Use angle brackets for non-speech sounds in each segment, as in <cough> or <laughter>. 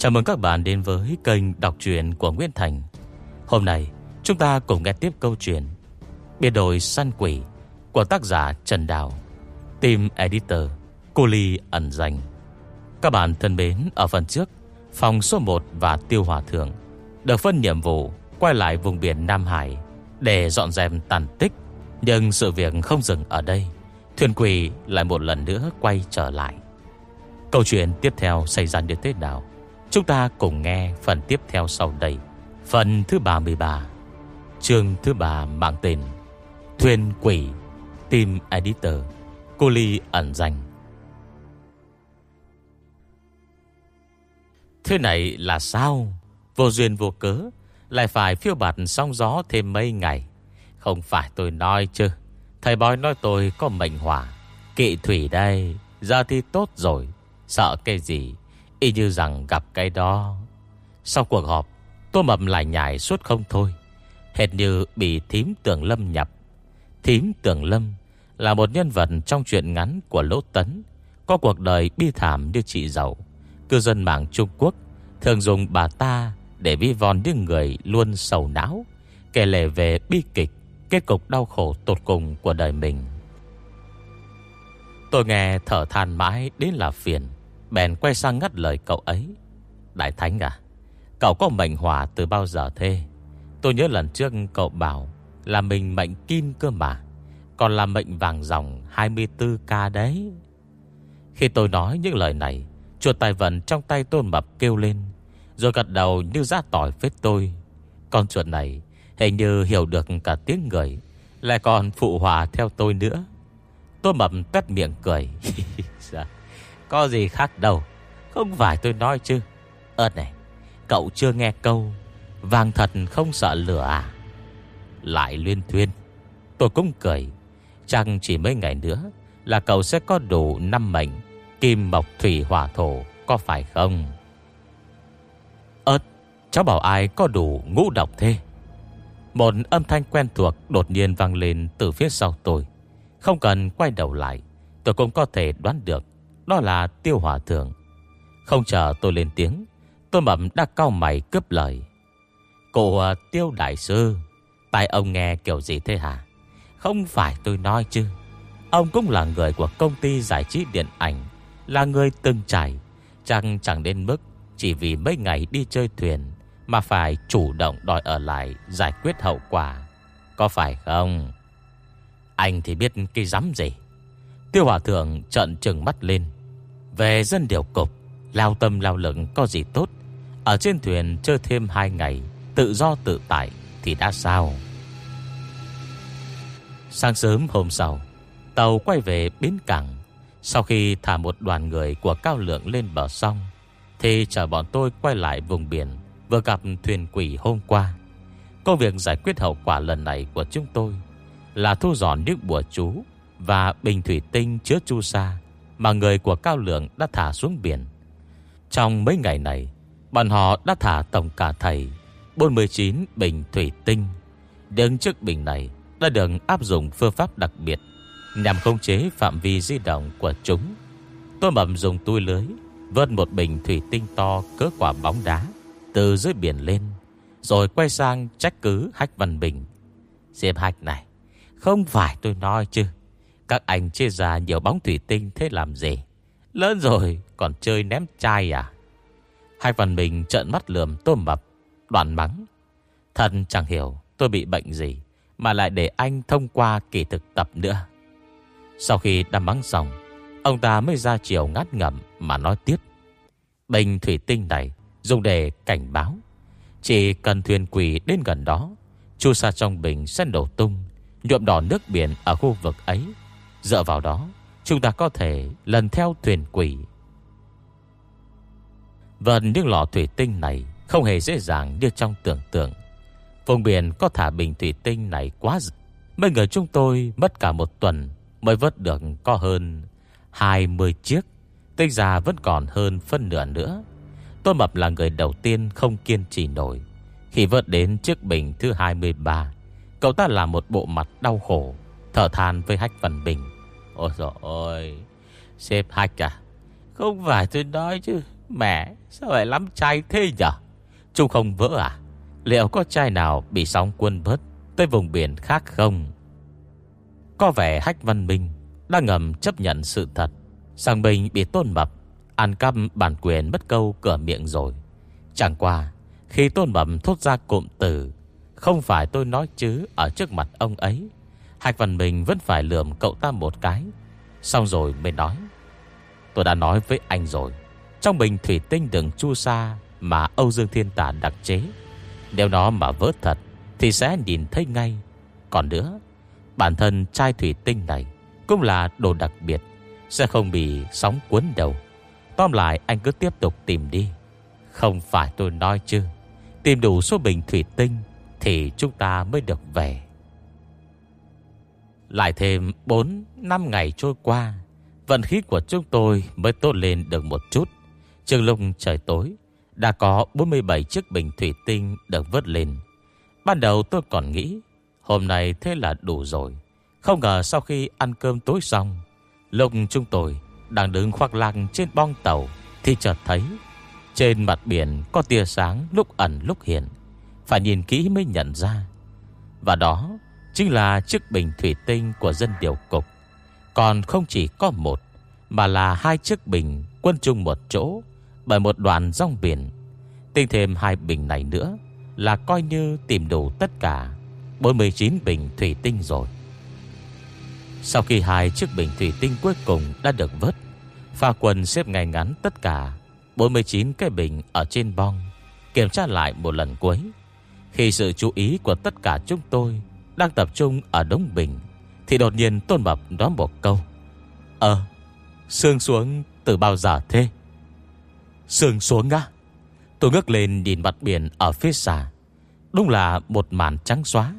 Chào mừng các bạn đến với kênh đọc truyện của Nguyễn Thành. Hôm nay, chúng ta cùng nghe tiếp câu chuyện Biệt đội săn quỷ của tác giả Trần Đào. Team Editor, Cô Ly ẩn danh. Các bạn thân mến, ở phần trước, Phòng số 1 và Tiêu Hòa Thượng Được phân nhiệm vụ quay lại vùng biển Nam Hải Để dọn dẹp tàn tích. Nhưng sự việc không dừng ở đây. Thuyền quỷ lại một lần nữa quay trở lại. Câu chuyện tiếp theo xảy ra như thế nào? Chúng ta cùng nghe phần tiếp theo sau đây. Phần thứ 33 Chương thứ 3 mang tên Thuyền quỷ, Team Editor, Cô Ly ẩn danh. Thế này là sao? Vô duyên vô cớ, Lại phải phiêu bạt sóng gió thêm mấy ngày. Không phải tôi nói chứ, Thầy bói nói tôi có mệnh hỏa Kỵ thủy đây, Giờ thì tốt rồi, Sợ cái gì? Y như rằng gặp cái đó. Sau cuộc họp Tô Mập lại nhảy suốt không thôi. Hệt như bị thím tưởng lâm nhập. Thím tưởng lâm Là một nhân vật trong chuyện ngắn của Lỗ Tấn, Có cuộc đời bi thảm như chị giàu Cư dân mạng Trung Quốc Thường dùng bà ta Để vi von những người luôn sầu não, Kể lệ về bi kịch, Kết cục đau khổ tột cùng của đời mình. Tôi nghe thở than mãi đến là phiền. Bèn quay sang ngắt lời cậu ấy. Đại Thánh à Cậu có mệnh hỏa từ bao giờ thế? Tôi nhớ lần trước cậu bảo Là mình mệnh kim cơ mà, Còn là mệnh vàng dòng 24k đấy. Khi tôi nói những lời này, Chuột tài vận trong tay tôn mập kêu lên, Rồi gật đầu như ra tỏi với tôi. Con chuột này Hình như hiểu được cả tiếng người, Lại còn phụ hòa theo tôi nữa. Tôi mập tét miệng cười. <laughs> Dạ có gì khác đâu. Không phải tôi nói chứ. Ơt này, Cậu chưa nghe câu, Vàng thật không sợ lửa à? Lại liên thuyên, Tôi cũng cười. Chẳng chỉ mấy ngày nữa Là cậu sẽ có đủ năm mệnh, Kim mộc thủy hỏa thổ, Có phải không? Ơt Cháu bảo ai có đủ ngũ độc thế? Một âm thanh quen thuộc Đột nhiên vang lên từ phía sau tôi. Không cần quay đầu lại, Tôi cũng có thể đoán được đó là tiêu hỏa thượng. Không chờ tôi lên tiếng, Tôi mập đã cao mày cướp lời. Cô à, tiêu đại sư Tại ông nghe kiểu gì thế hả? Không phải tôi nói chứ. Ông cũng là người của công ty giải trí điện ảnh, Là người từng trải. Chẳng chẳng đến mức Chỉ vì mấy ngày đi chơi thuyền Mà phải chủ động đòi ở lại Giải quyết hậu quả. Có phải không? Anh thì biết cái rắm gì? Tiêu Hòa Thượng trận trừng mắt lên. Về dân điều cục, Lao tâm lao lực có gì tốt? Ở trên thuyền chơi thêm 2 ngày, Tự do tự tại Thì đã sao? Sáng sớm hôm sau, Tàu quay về bến cảng. Sau khi thả một đoàn người của Cao Lượng lên bờ sông, Thì chờ bọn tôi quay lại vùng biển Vừa gặp thuyền quỷ hôm qua. Công việc giải quyết hậu quả lần này của chúng tôi Là thu dọn nước bùa chú Và bình thủy tinh chứa chu sa. Mà người của Cao Lượng đã thả xuống biển. Trong mấy ngày này, Bọn họ đã thả tổng cả thầy 49 bình thủy tinh. Đứng trước bình này Đã được áp dụng phương pháp đặc biệt, Nhằm khống chế phạm vi di động của chúng. Tôi mầm dùng túi lưới, Vớt một bình thủy tinh to Cỡ quả bóng đá Từ dưới biển lên, Rồi quay sang trách cứ Hách Văn Bình. Diệp Hách này, Không phải tôi nói chứ. Các anh chia ra nhiều bóng thủy tinh Thế làm gì? Lớn rồi, còn chơi ném chai à? Hai phần mình trợn mắt lườm tôm mập, Đoàn mắng. Thật chẳng hiểu tôi bị bệnh gì, Mà lại để anh thông qua kỳ thực tập nữa. Sau khi đâm mắng xong, Ông ta mới ra chiều ngắt ngầm Mà nói tiếp. Bình thủy tinh này dùng để cảnh báo. Chỉ cần thuyền quỷ đến gần đó, Chu sa trong bình sẽ đổ tung, Nhuộm đỏ nước biển ở khu vực ấy. Dựa vào đó, Chúng ta có thể lần theo thuyền quỷ. Vần những lọ thủy tinh này Không hề dễ dàng như trong tưởng tượng. Vùng biển có thả bình thủy tinh này quá Mấy người chúng tôi mất cả một tuần Mới vớt được có hơn 20 chiếc Tinh ra vẫn còn hơn phân nửa nữa. Tôi Mập là người đầu tiên không kiên trì nổi. Khi vớt đến chiếc bình thứ 23 Cậu ta làm một bộ mặt đau khổ, Thở than với Hách Văn Bình. Ôi dồi ôi Sếp Hạch à? Không phải tôi nói chứ, Mẹ, sao lại lắm chai thế nhở? Chúng không vỡ à? Liệu có chai nào bị sóng quân bớt Tới vùng biển khác không? Có vẻ Hách Văn Minh đang ngầm chấp nhận sự thật. Sang Bình bị tôn mập Ăn cắp bản quyền bất câu cửa miệng rồi. Chẳng qua, Khi tôn mập thốt ra cụm từ, Không phải tôi nói chứ Ở trước mặt ông ấy Hạch Văn Minh vẫn phải lườm cậu ta một cái. Xong rồi mới nói, Tôi đã nói với anh rồi, Trong bình thủy tinh đừng chu sa Mà Âu Dương Thiên Tà đặc chế, Nếu nó mà vỡ thật Thì sẽ nhìn thấy ngay. Còn nữa, Bản thân chai thủy tinh này Cũng là đồ đặc biệt, Sẽ không bị sóng cuốn đầu. Tóm lại anh cứ tiếp tục tìm đi. Không phải tôi nói chứ, Tìm đủ số bình thủy tinh Thì chúng ta mới được về. Lại thêm 4 năm ngày trôi qua, Vận khí của chúng tôi mới tốt lên được một chút. Trường lúc trời tối, Đã có 47 chiếc bình thủy tinh được vớt lên. Ban đầu tôi còn nghĩ, Hôm nay thế là đủ rồi. Không ngờ sau khi ăn cơm tối xong Lúc chúng tôi đang đứng khoác lăng trên bong tàu, Thì chợt thấy Trên mặt biển có tia sáng lúc ẩn lúc hiện. Phải nhìn kỹ mới nhận ra. Và đó Chính là chiếc bình thủy tinh của dân điều cục. Còn không chỉ có một, Mà là hai chiếc bình quân chung một chỗ, Bởi một đoàn rong biển. Tinh thêm hai bình này nữa Là coi như tìm đủ tất cả 49 bình thủy tinh rồi. Sau khi hai chiếc bình thủy tinh cuối cùng đã được vớt, Pha quần xếp ngay ngắn tất cả 49 cái bình ở trên bong, Kiểm tra lại một lần cuối. Khi sự chú ý của tất cả chúng tôi đang tập trung ở đống bình, Thì đột nhiên Tôn Mập nói một câu. Ờ Sương xuống từ bao giờ thế? Sương xuống á? Tôi ngước lên nhìn mặt biển ở phía xa. Đúng là một màn trắng xóa.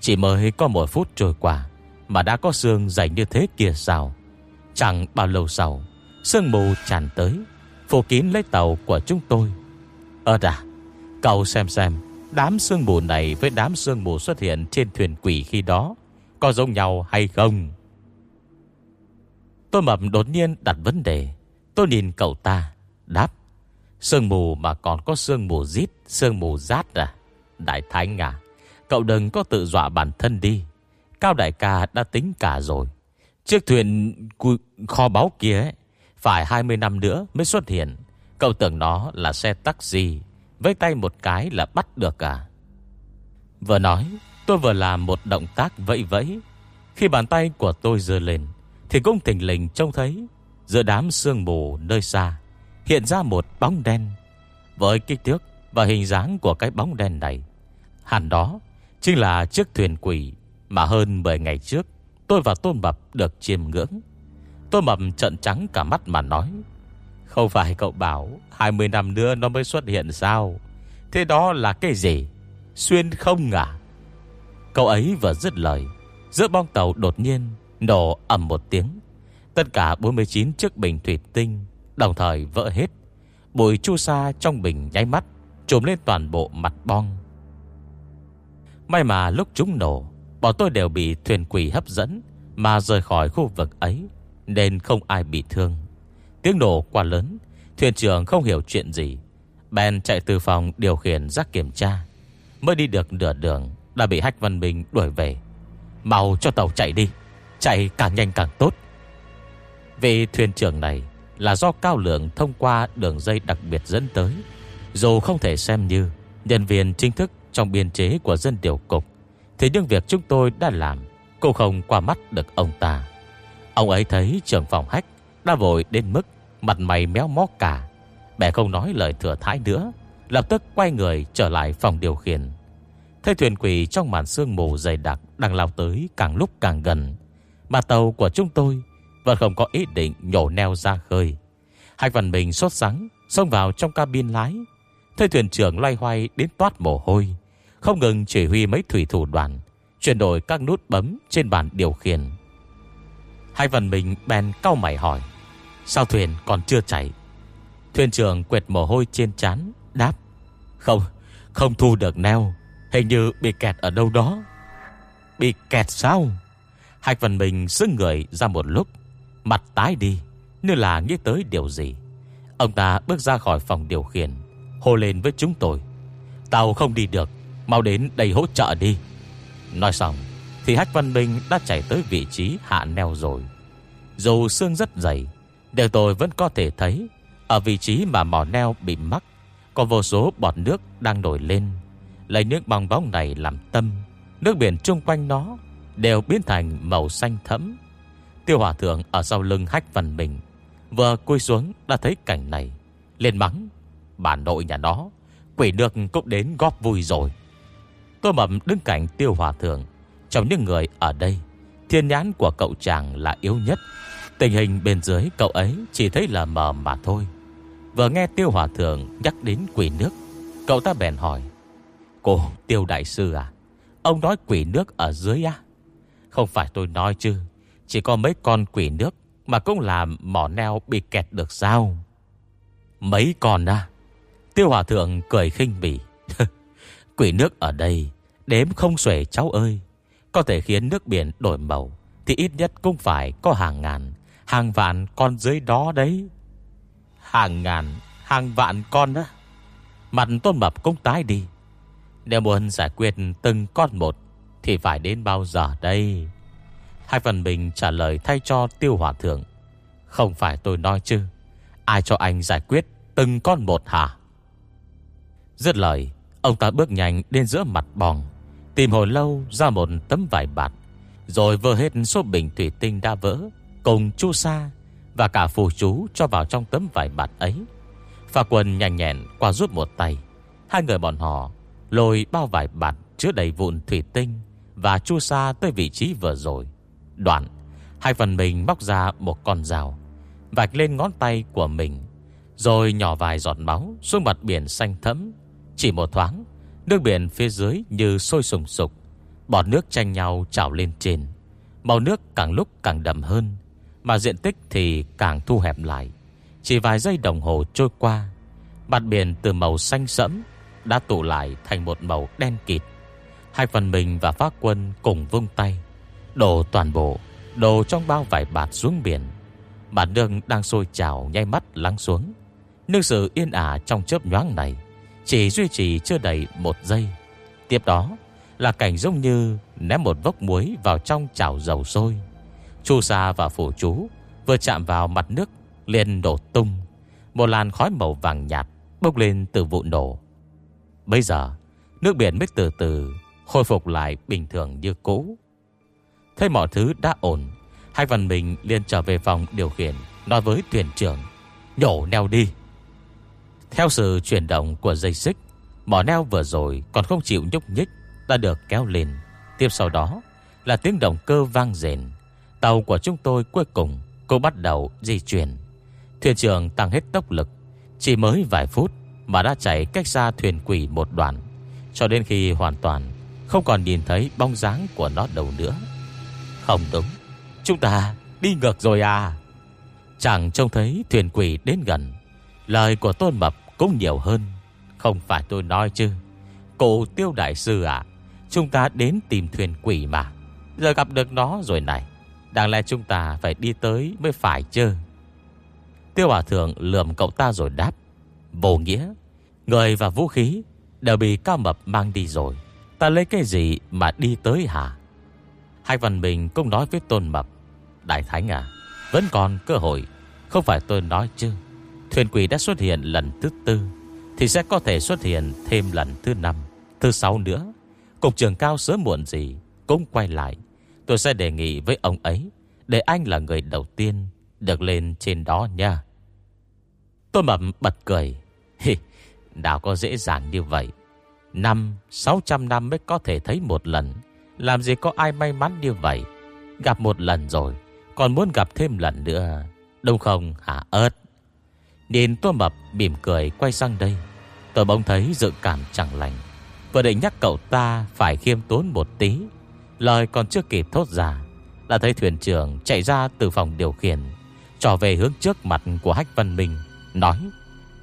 Chỉ mới có một phút trôi qua Mà đã có sương dày như thế kia sao? Chẳng bao lâu sau, Sương mù tràn tới, Phủ kín lấy tàu của chúng tôi. Ơ à Cậu xem xem Đám sương mù này với đám sương mù xuất hiện Trên thuyền quỷ khi đó Có giống nhau hay không? Tôi mập đột nhiên đặt vấn đề. Tôi nhìn cậu ta Đáp Sương mù mà còn có sương mù rít Sương mù rát à? Đại Thánh à Cậu đừng có tự dọa bản thân đi. Cao đại ca đã tính cả rồi. Chiếc thuyền kho báu kia ấy, Phải 20 năm nữa mới xuất hiện. Cậu tưởng nó là xe taxi. Với tay một cái là bắt được à? Vừa nói, Tôi vừa làm một động tác vẫy vẫy. Khi bàn tay của tôi dơ lên, Thì cũng thỉnh lình trông thấy Giữa đám sương mù nơi xa Hiện ra một bóng đen. Với kích thước và hình dáng của cái bóng đen này, Hẳn đó Chính là chiếc thuyền quỷ Mà hơn 10 ngày trước Tôi và Tôn Mập được chiêm ngưỡng. Tôn Mập trận trắng cả mắt mà nói không phải cậu bảo 20 năm nữa nó mới xuất hiện sao? Thế đó là cái gì? Xuyên không à Cậu ấy vừa dứt lời, Giữa bong tàu đột nhiên Nổ ầm một tiếng. Tất cả 49 chiếc bình thủy tinh Đồng thời vỡ hết. Bụi chu sa trong bình nháy mắt, Trùm lên toàn bộ mặt bong. May mà lúc chúng nổ, Bọn tôi đều bị thuyền quỷ hấp dẫn Mà rời khỏi khu vực ấy, Nên không ai bị thương. Tiếng nổ quá lớn, Thuyền trưởng không hiểu chuyện gì. Ben chạy từ phòng điều khiển ra kiểm tra, Mới đi được nửa đường, Đã bị Hách Văn Minh đuổi về. Mau cho tàu chạy đi, Chạy càng nhanh càng tốt. Vì thuyền trưởng này Là do cao lượng thông qua đường dây đặc biệt dẫn tới, Dù không thể xem như Nhân viên chính thức trong biên chế của dân điều cục, thì những việc chúng tôi đã làm Cô không qua mắt được ông ta. Ông ấy thấy trưởng phòng hách đã vội đến mức Mặt mày méo mó cả. Bẻ không nói lời thừa thái nữa, Lập tức quay người trở lại phòng điều khiển. Thấy thuyền quỷ trong màn sương mù dày đặc Đang lao tới càng lúc càng gần. Mà tàu của chúng tôi Vẫn không có ý định nhổ neo ra khơi. Hạch Văn Bình sốt sắng, Xông vào trong cabin lái. Thấy thuyền trưởng loay hoay đến toát mồ hôi, không ngừng chỉ huy mấy thủy thủ đoàn, Chuyển đổi các nút bấm trên bàn điều khiển. Hai phần mình bèn cao mày hỏi. Sao thuyền còn chưa chạy? Thuyền trưởng quệt mồ hôi trên chán Đáp Không, không thu được neo. Hình như bị kẹt ở đâu đó. Bị kẹt sao? Hạch Văn Bình xưng người ra một lúc Mặt tái đi Như là nghĩ tới điều gì. Ông ta bước ra khỏi phòng điều khiển Hô lên với chúng tôi Tàu không đi được Mau đến đây hỗ trợ đi. Nói xong Thì Hách Văn Minh đã chạy tới vị trí hạ neo rồi. Dù xương rất dày Đều tôi vẫn có thể thấy, Ở vị trí mà mỏ neo bị mắc, Có vô số bọt nước đang nổi lên. Lấy nước bong bóng này làm tâm, Nước biển chung quanh nó Đều biến thành màu xanh thẫm. Tiêu hỏa thượng ở sau lưng hách phần mình, Vừa cúi xuống đã thấy cảnh này. Lên mắng, Bà nội nhà nó, Quỷ nước cũng đến góp vui rồi. Tôi mập đứng cạnh tiêu hòa thượng, Trong những người ở đây, Thiên nhãn của cậu chàng là yếu nhất. Tình hình bên dưới cậu ấy Chỉ thấy là mờ mà thôi. Vừa nghe tiêu hòa thượng nhắc đến quỷ nước, Cậu ta bèn hỏi, Cô tiêu đại sư à Ông nói quỷ nước ở dưới á? Không phải tôi nói chứ, Chỉ có mấy con quỷ nước Mà cũng làm mỏ neo bị kẹt được sao? Mấy con à? Tiêu hòa thượng cười khinh bỉ. <laughs> Quỷ nước ở đây, Đếm không xuể cháu ơi. Có thể khiến nước biển đổi màu Thì ít nhất cũng phải có hàng ngàn Hàng vạn con dưới đó đấy. Hàng ngàn Hàng vạn con đó, Mặt tôn mập cũng tái đi. Nếu muốn giải quyết từng con một Thì phải đến bao giờ đây? Hai phần mình trả lời thay cho tiêu hỏa thượng. Không phải tôi nói chứ. Ai cho anh giải quyết từng con một hả? Dứt lời Ông ta bước nhanh đến giữa mặt bong Tìm hồi lâu ra một tấm vải bạt Rồi vơ hết số bình thủy tinh đã vỡ. Cùng chu sa Và cả phù chú cho vào trong tấm vải bạt ấy. Phà quần nhanh nhẹn qua giúp một tay, Hai người bọn họ Lôi bao vải bạt chứa đầy vụn thủy tinh Và chu sa tới vị trí vừa rồi. Đoạn, Hai phần mình móc ra một con rào Vạch lên ngón tay của mình, Rồi nhỏ vài giọt máu Xuống mặt biển xanh thẫm. Chỉ một thoáng, Nước biển phía dưới như sôi sùng sục, Bọt nước tranh nhau trào lên trên. Màu nước càng lúc càng đậm hơn mà diện tích thì càng thu hẹp lại. Chỉ vài giây đồng hồ trôi qua Mặt biển từ màu xanh sẫm Đã tụ lại thành một màu đen kịt. Hai phần mình và phát quân cùng vung tay, Đổ toàn bộ, Đổ trong bao vải bạt xuống biển. Bản đường đang sôi trào nhay mắt lắng xuống. Nước sự yên ả trong chớp nhoáng này chỉ duy trì chưa đầy một giây. Tiếp đó là cảnh giống như Ném một vốc muối vào trong chảo dầu sôi. Chu sa và phủ chú Vừa chạm vào mặt nước liền đổ tung. Một làn khói màu vàng nhạt Bốc lên từ vụ nổ. Bây giờ, Nước biển mới từ từ Khôi phục lại bình thường như cũ. Thấy mọi thứ đã ổn, Hai phần mình liền trở về phòng điều khiển, Nói với thuyền trưởng, Nhổ neo đi. Theo sự chuyển động của dây xích, Mỏ neo vừa rồi còn không chịu nhúc nhích, Đã được kéo lên. Tiếp sau đó là tiếng động cơ vang rền Tàu của chúng tôi cuối cùng Cũng bắt đầu di chuyển. Thuyền trưởng tăng hết tốc lực, Chỉ mới vài phút Mà đã chạy cách xa thuyền quỷ một đoạn, Cho đến khi hoàn toàn Không còn nhìn thấy bóng dáng của nó đâu nữa. Không đúng, Chúng ta đi ngược rồi à? Chẳng trông thấy thuyền quỷ đến gần, Lời của Tôn Mập cũng nhiều hơn. Không phải tôi nói chứ, Cổ tiêu đại sư à Chúng ta đến tìm thuyền quỷ mà. Giờ gặp được nó rồi này. Đáng lẽ chúng ta phải đi tới mới phải chứ? Tiêu hòa thượng lườm cậu ta rồi đáp. Vô nghĩa, Người và vũ khí Đều bị cao mập mang đi rồi. Ta lấy cái gì mà đi tới hả? Hai văn bình cũng nói với tôn mập. Đại thánh à Vẫn còn cơ hội. Không phải tôi nói chứ. Thuyền quỷ đã xuất hiện lần thứ tư, Thì sẽ có thể xuất hiện thêm lần thứ năm, Thứ sáu nữa. Cục trưởng cao sớm muộn gì Cũng quay lại. Tôi sẽ đề nghị với ông ấy Để anh là người đầu tiên Được lên trên đó nha. Tôi mập bật cười. <laughs> Hi, Nào có dễ dàng như vậy. Năm, sáu trăm năm mới có thể thấy một lần. Làm gì có ai may mắn như vậy? Gặp một lần rồi Còn muốn gặp thêm lần nữa Đúng không hả ớt? Nhìn tôi mập mỉm cười quay sang đây. Tôi bỗng thấy dự cảm chẳng lành. Vừa định nhắc cậu ta phải khiêm tốn một tí Lời còn chưa kịp thốt ra, Đã thấy thuyền trưởng chạy ra từ phòng điều khiển, Trở về hướng trước mặt của Hách Văn Minh, Nói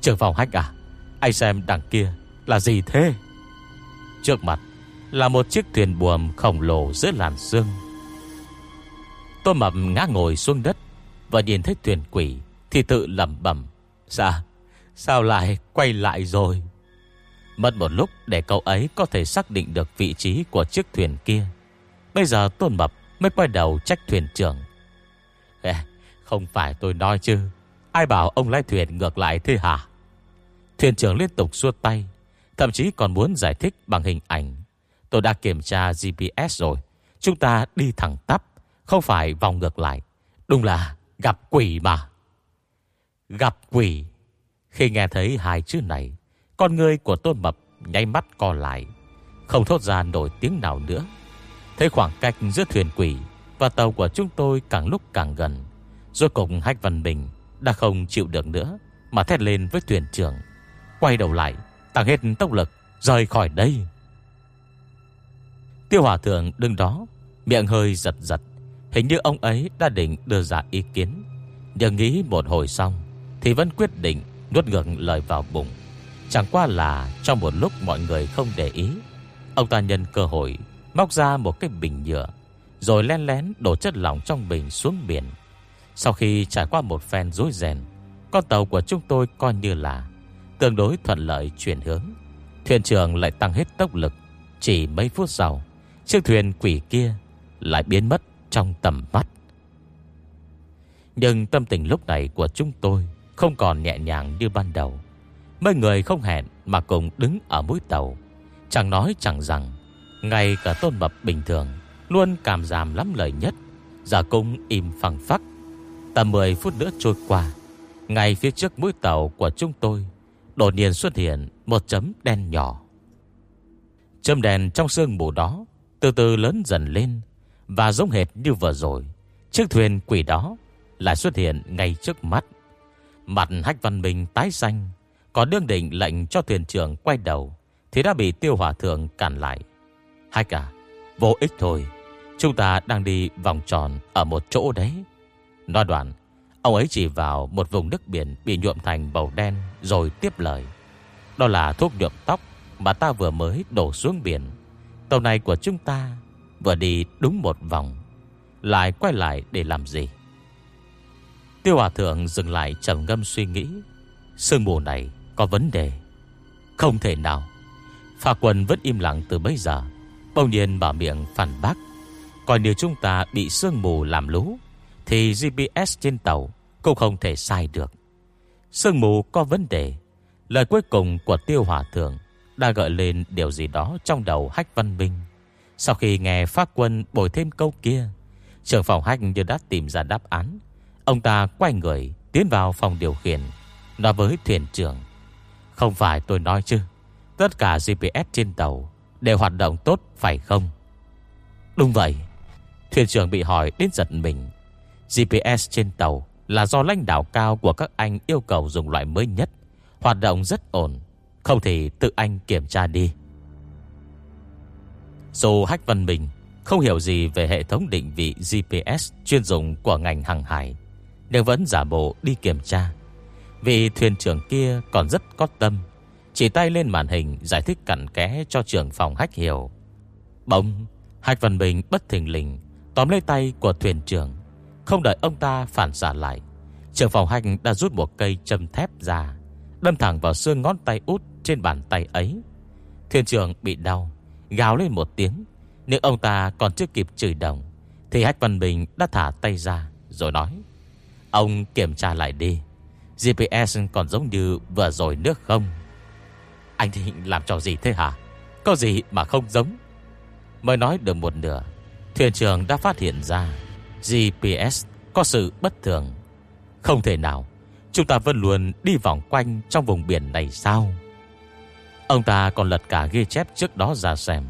Trưởng phòng Hách à Anh xem đằng kia là gì thế? Trước mặt Là một chiếc thuyền buồm khổng lồ giữa làn sương. Tôi mập ngã ngồi xuống đất Và nhìn thấy thuyền quỷ Thì tự lầm bẩm Dạ Sao lại quay lại rồi? Mất một lúc để cậu ấy có thể xác định được vị trí của chiếc thuyền kia. Bây giờ Tôn Mập mới quay đầu trách thuyền trưởng. Không phải tôi nói chứ, Ai bảo ông lái thuyền ngược lại thế hả? Thuyền trưởng liên tục xua tay, Thậm chí còn muốn giải thích bằng hình ảnh. Tôi đã kiểm tra GPS rồi, Chúng ta đi thẳng tắp, Không phải vòng ngược lại. Đúng là gặp quỷ mà. Gặp quỷ? Khi nghe thấy hai chữ này, Con người của Tôn Mập nháy mắt co lại, Không thốt ra nổi tiếng nào nữa. Thấy khoảng cách giữa thuyền quỷ Và tàu của chúng tôi càng lúc càng gần Rồi cùng Hách Văn Bình Đã không chịu được nữa Mà thét lên với thuyền trưởng, Quay đầu lại, Tăng hết tốc lực, Rời khỏi đây. Tiêu Hòa Thượng đứng đó, Miệng hơi giật giật, Hình như ông ấy đã định đưa ra ý kiến. Nhưng nghĩ một hồi xong, Thì vẫn quyết định nuốt ngược lời vào bụng. Chẳng qua là Trong một lúc mọi người không để ý, Ông ta nhân cơ hội Móc ra một cái bình nhựa, Rồi len lén đổ chất lỏng trong bình xuống biển. Sau khi trải qua một phen rối rèn, Con tàu của chúng tôi coi như là Tương đối thuận lợi chuyển hướng. Thuyền trưởng lại tăng hết tốc lực, Chỉ mấy phút sau, Chiếc thuyền quỷ kia Lại biến mất trong tầm mắt. Nhưng tâm tình lúc này của chúng tôi Không còn nhẹ nhàng như ban đầu. Mấy người không hẹn Mà cùng đứng ở mũi tàu, Chẳng nói chẳng rằng ngay cả tôn mập bình thường, Luôn cảm giảm lắm lời nhất. Giả cung im phẳng phắc. Tầm 10 phút nữa trôi qua, Ngay phía trước mũi tàu của chúng tôi, Đột nhiên xuất hiện Một chấm đen nhỏ. Chấm đèn trong sương mù đó Từ từ lớn dần lên, Và giống hệt như vừa rồi, Chiếc thuyền quỷ đó Lại xuất hiện ngay trước mắt. Mặt Hách Văn Minh tái xanh Có đương định lệnh cho thuyền trưởng quay đầu, Thì đã bị tiêu hỏa thượng cản lại hai cả, Vô ích thôi. Chúng ta đang đi vòng tròn ở một chỗ đấy. Nói đoạn, Ông ấy chỉ vào một vùng nước biển Bị nhuộm thành màu đen Rồi tiếp lời. Đó là thuốc nhuộm tóc Mà ta vừa mới đổ xuống biển. Tàu này của chúng ta Vừa đi đúng một vòng. Lại quay lại để làm gì? Tiêu Hòa Thượng dừng lại trầm ngâm suy nghĩ. Sương mù này có vấn đề. Không thể nào. Phà quần vẫn im lặng từ bây giờ. Bỗng nhiên bảo miệng phản bác Còn nếu chúng ta bị sương mù làm lú, Thì GPS trên tàu Cũng không thể sai được. Sương mù có vấn đề, Lời cuối cùng của Tiêu Hòa Thượng Đã gợi lên điều gì đó trong đầu Hách Văn Minh. Sau khi nghe phát quân bồi thêm câu kia, Trưởng phòng Hách như đã tìm ra đáp án. Ông ta quay người Tiến vào phòng điều khiển, Nói với thuyền trưởng, Không phải tôi nói chứ, Tất cả GPS trên tàu Đều hoạt động tốt, phải không? Đúng vậy. Thuyền trưởng bị hỏi đến giật mình. GPS trên tàu Là do lãnh đạo cao của các anh Yêu cầu dùng loại mới nhất. Hoạt động rất ổn. Không thể tự anh kiểm tra đi. Dù Hách Văn Bình Không hiểu gì về hệ thống định vị GPS Chuyên dùng của ngành hàng hải, Nhưng vẫn giả bộ đi kiểm tra. Vì thuyền trưởng kia còn rất có tâm chỉ tay lên màn hình Giải thích cặn kẽ cho trưởng phòng Hách hiểu. Bỗng, Hách Văn Bình bất thình lình Tóm lấy tay của thuyền trưởng, Không đợi ông ta phản xạ lại, Trưởng phòng Hách đã rút một cây châm thép ra, Đâm thẳng vào xương ngón tay út Trên bàn tay ấy. Thuyền trưởng bị đau, Gào lên một tiếng Nhưng ông ta còn chưa kịp chửi đồng, Thì Hách Văn Bình đã thả tay ra, Rồi nói, Ông kiểm tra lại đi GPS còn giống như vừa rồi nước không? Anh định làm trò gì thế hả? Có gì mà không giống? Mới nói được một nửa, Thuyền trưởng đã phát hiện ra GPS có sự bất thường. Không thể nào, Chúng ta vẫn luôn đi vòng quanh Trong vùng biển này sao? Ông ta còn lật cả ghi chép trước đó ra xem,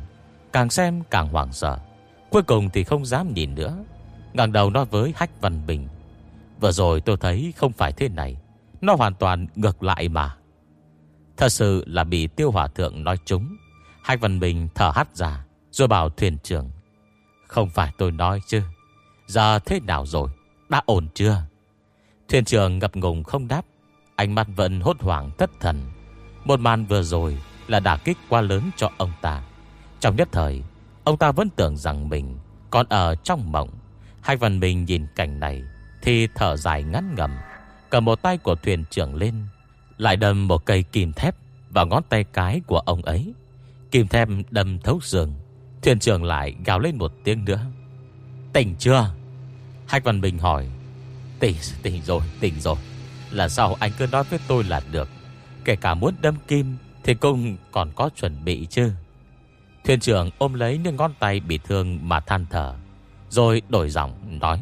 Càng xem càng hoảng sợ. Cuối cùng thì không dám nhìn nữa, ngẩng đầu nói với Hách Văn Bình. Vừa rồi tôi thấy không phải thế này, Nó hoàn toàn ngược lại mà. Thật sự là bị tiêu hỏa thượng nói trúng Hách Văn Bình thở hắt ra, Rồi bảo thuyền trưởng, Không phải tôi nói chứ, Giờ thế nào rồi, Đã ổn chưa? Thuyền trưởng ngập ngùng không đáp, Ánh mắt vẫn hốt hoảng thất thần. Một màn vừa rồi là đả kích quá lớn cho ông ta. Trong nhất thời, Ông ta vẫn tưởng rằng mình Còn ở trong mộng. Hai văn bình nhìn cảnh này Thì thở dài ngắn ngầm, Cầm một tay của thuyền trưởng lên lại đâm một cây kìm thép Vào ngón tay cái của ông ấy. Kìm thép đâm thấu giường. Thuyền trưởng lại gào lên một tiếng nữa. Tỉnh chưa? Hách Văn Bình hỏi. Tỉnh, tỉnh rồi, tỉnh rồi. Là sao anh cứ nói với tôi là được? Kể cả muốn đâm kim Thì cũng còn có chuẩn bị chứ. Thuyền trưởng ôm lấy những ngón tay bị thương mà than thở Rồi đổi giọng nói.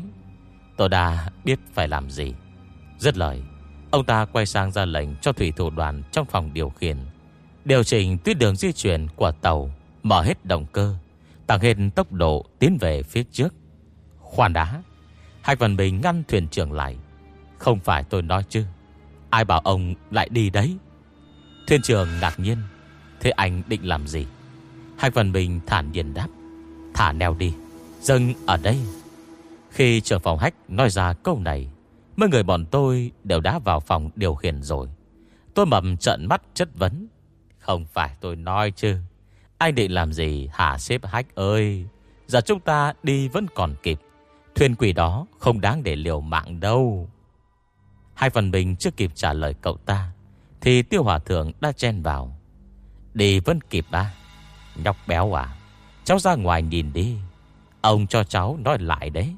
Tôi đã biết phải làm gì. Rất lời Ông ta quay sang ra lệnh cho thủy thủ đoàn Trong phòng điều khiển. Điều chỉnh tuyến đường di chuyển của tàu, Mở hết động cơ, Tăng hết tốc độ tiến về phía trước. Khoan đá Hạch Văn Bình ngăn thuyền trưởng lại. Không phải tôi nói chứ, Ai bảo ông lại đi đấy? Thuyền trưởng ngạc nhiên, Thế anh định làm gì? Hạch Văn Bình thản nhiên đáp, Thả neo đi, Dừng ở đây. Khi trưởng phòng hách nói ra câu này Mấy người bọn tôi đều đã vào phòng điều khiển rồi. Tôi mầm trận mắt chất vấn. Không phải tôi nói chứ. Anh định làm gì hả xếp hách ơi? Giờ chúng ta đi vẫn còn kịp. Thuyền quỷ đó không đáng để liều mạng đâu. Hai phần bình chưa kịp trả lời cậu ta, Thì tiêu hòa thượng đã chen vào. Đi vẫn kịp à? Nhóc béo à? Cháu ra ngoài nhìn đi. Ông cho cháu nói lại đấy.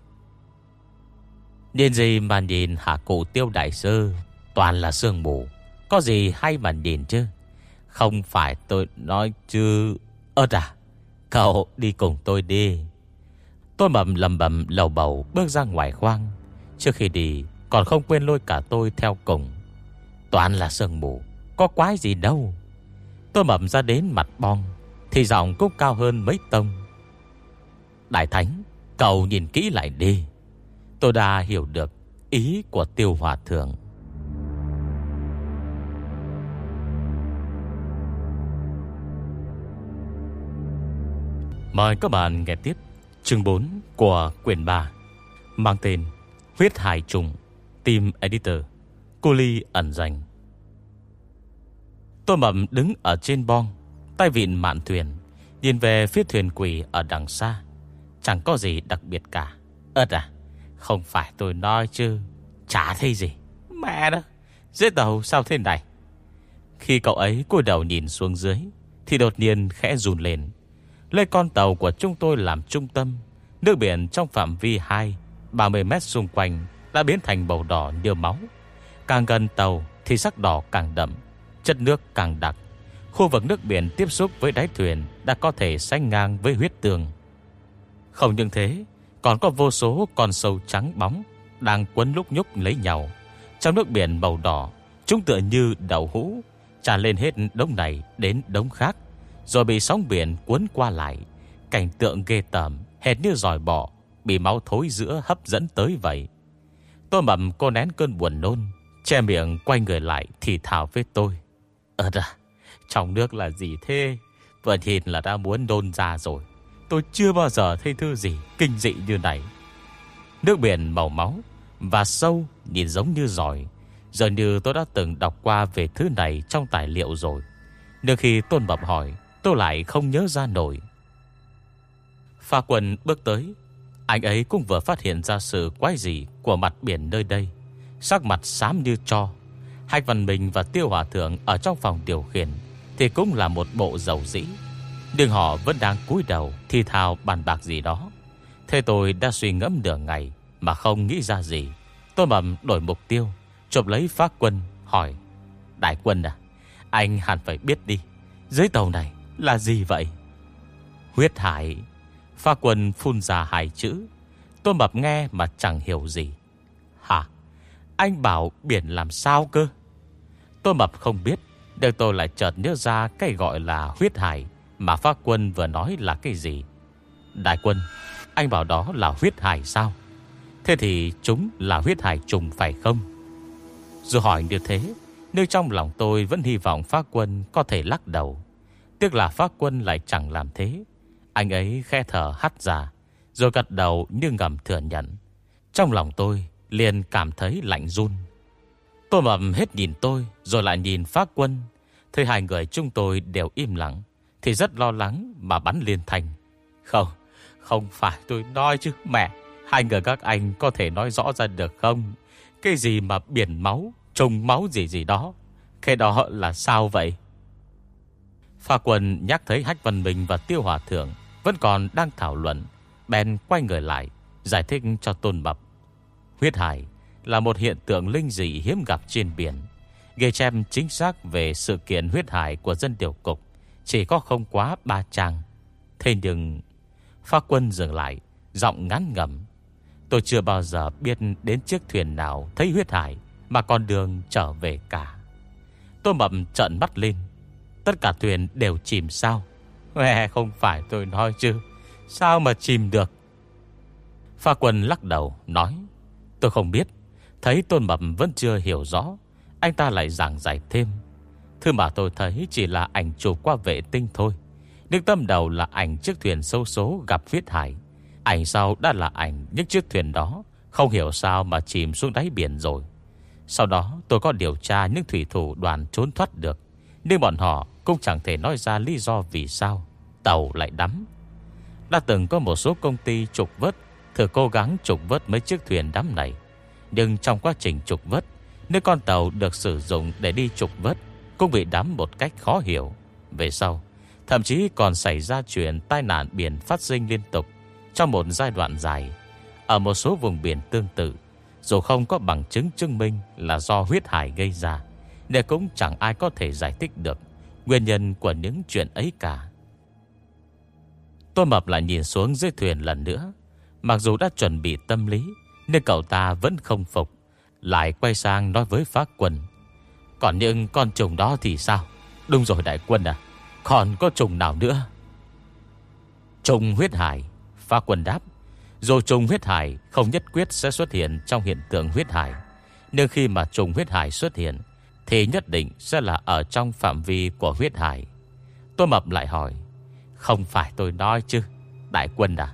Nhìn gì mà nhìn hả cụ tiêu đại sư? Toàn là sương mù. Có gì hay mà nhìn chứ? Không phải tôi nói chứ. Ơ à Cậu đi cùng tôi đi. Tôi mầm lầm bầm lầu bầu bước ra ngoài khoang. Trước khi đi, Còn không quên lôi cả tôi theo cùng. Toàn là sương mù, Có quái gì đâu. Tôi mầm ra đến mặt bong, Thì giọng cũng cao hơn mấy tông. Đại Thánh, Cậu nhìn kỹ lại đi. Tôi đã hiểu được ý của tiêu hòa thượng. Mời các bạn nghe tiếp chương 4 của quyển 3 Mang tên Huyết Hải Trùng, Team Editor, Cô Ly ẩn danh. Tôi mầm đứng ở trên bong, Tay vịn mạn thuyền, Nhìn về phía thuyền quỷ ở đằng xa. Chẳng có gì đặc biệt cả. Ơt à? Không phải tôi nói chứ. Chả thấy gì. Mẹ đó Dưới đầu sao thế này? Khi cậu ấy cúi đầu nhìn xuống dưới, Thì đột nhiên khẽ run lên. Lấy con tàu của chúng tôi làm trung tâm. Nước biển trong phạm vi 2 30 mét xung quanh Đã biến thành màu đỏ như máu. Càng gần tàu thì sắc đỏ càng đậm, Chất nước càng đặc. Khu vực nước biển tiếp xúc với đáy thuyền Đã có thể sánh ngang với huyết tường Không những thế còn có vô số con sâu trắng bóng Đang quấn lúc nhúc lấy nhau. Trong nước biển màu đỏ Chúng tựa như đậu hũ Tràn lên hết đống này đến đống khác. Rồi bị sóng biển cuốn qua lại Cảnh tượng ghê tởm Hệt như giỏi bọ Bị máu thối giữa hấp dẫn tới vậy. Tôi mầm cô nén cơn buồn nôn Che miệng quay người lại Thì thảo với tôi. Ờ à, trong nước là gì thế? Vừa nhìn là đã muốn đôn ra rồi. Tôi chưa bao giờ thấy thứ gì Kinh dị như này. Nước biển màu máu Và sâu nhìn giống như giỏi. Giờ như tôi đã từng đọc qua về thứ này Trong tài liệu rồi. Nếu khi Tôn bập hỏi, Tôi lại không nhớ ra nổi. Pha quần bước tới. Anh ấy cũng vừa phát hiện ra sự quái gì Của mặt biển nơi đây. Sắc mặt xám như cho. Hạch Văn Minh và Tiêu Hòa Thượng Ở trong phòng điều khiển Thì cũng là một bộ dầu dĩ. Nhưng họ vẫn đang cúi đầu Thi thào bàn bạc gì đó Thế tôi đã suy ngẫm nửa ngày Mà không nghĩ ra gì Tôi mầm đổi mục tiêu, Chụp lấy phát quân, hỏi, Đại quân à Anh hẳn phải biết đi, Dưới tàu này là gì vậy? Huyết hải. Pha quân phun ra hai chữ. Tôi mập nghe mà chẳng hiểu gì. Hả? Anh bảo biển làm sao cơ? Tôi mập không biết. Đều tôi lại chợt nhớ ra cái gọi là huyết hải mà pha quân vừa nói là cái gì. Đại quân, anh bảo đó là huyết hải sao? Thế thì chúng là huyết hải trùng phải không? Dù hỏi như thế, nhưng trong lòng tôi vẫn hy vọng phá quân có thể lắc đầu. Tiếc là phát quân lại chẳng làm thế Anh ấy khe thở hắt ra Rồi gật đầu như ngầm thừa nhận Trong lòng tôi liền cảm thấy lạnh run Tôi mầm hết nhìn tôi Rồi lại nhìn phát quân Thấy hai người chúng tôi đều im lặng thì rất lo lắng mà bắn liên thành. Không, không phải tôi nói chứ mẹ. Hai người các anh có thể nói rõ ra được không? Cái gì mà biển máu Trùng máu gì gì đó? Cái đó là sao vậy? Pha quần nhắc thấy Hách Văn Minh và Tiêu Hòa Thượng Vẫn còn đang thảo luận Bèn quay người lại Giải thích cho Tôn Mập Huyết hải là một hiện tượng linh dị hiếm gặp trên biển gây chép chính xác về sự kiện huyết hải của dân tiểu cục. Chỉ có không quá ba trang Thế nhưng, Pha quân dừng lại, Giọng ngắn ngầm. Tôi chưa bao giờ biết đến chiếc thuyền nào Thấy huyết hải Mà con đường trở về cả. Tôi mập trận mắt lên. Tất cả thuyền đều chìm sao? Mẹ, không phải tôi nói chứ. Sao mà chìm được? Pha quân lắc đầu, nói. Tôi không biết. Thấy tôn mập vẫn chưa hiểu rõ. Anh ta lại giảng giải thêm. Thứ mà tôi thấy chỉ là ảnh chụp qua vệ tinh thôi. Nhưng tâm đầu là ảnh chiếc thuyền sâu số gặp viết hải. Ảnh sau đã là ảnh những chiếc thuyền đó. Không hiểu sao mà chìm xuống đáy biển rồi. Sau đó tôi có điều tra những thủy thủ đoàn trốn thoát được. Nhưng bọn họ cũng chẳng thể nói ra lý do vì sao. Tàu lại đắm. Đã từng có một số công ty trục vớt, Thử cố gắng trục vớt mấy chiếc thuyền đắm này. Nhưng trong quá trình trục vớt Nếu con tàu được sử dụng để đi trục vớt cũng bị đắm một cách khó hiểu. Về sau, Thậm chí còn xảy ra chuyện tai nạn biển phát sinh liên tục Trong một giai đoạn dài, Ở một số vùng biển tương tự. Dù không có bằng chứng chứng minh Là do huyết hải gây ra Để cũng chẳng ai có thể giải thích được Nguyên nhân của những chuyện ấy cả. Tôi mập lại nhìn xuống dưới thuyền lần nữa. Mặc dù đã chuẩn bị tâm lý, Nhưng cậu ta vẫn không phục, Lại quay sang nói với phá quân. Còn những con trùng đó thì sao? Đúng rồi đại quân à. Còn có trùng nào nữa? Trùng huyết hải Phá quân đáp. Dù trùng huyết hải không nhất quyết sẽ xuất hiện Trong hiện tượng huyết hải, Nhưng khi mà trùng huyết hải xuất hiện, Thì nhất định sẽ là ở trong phạm vi của huyết hải. Tôi mập lại hỏi, Không phải tôi nói chứ, Đại quân à?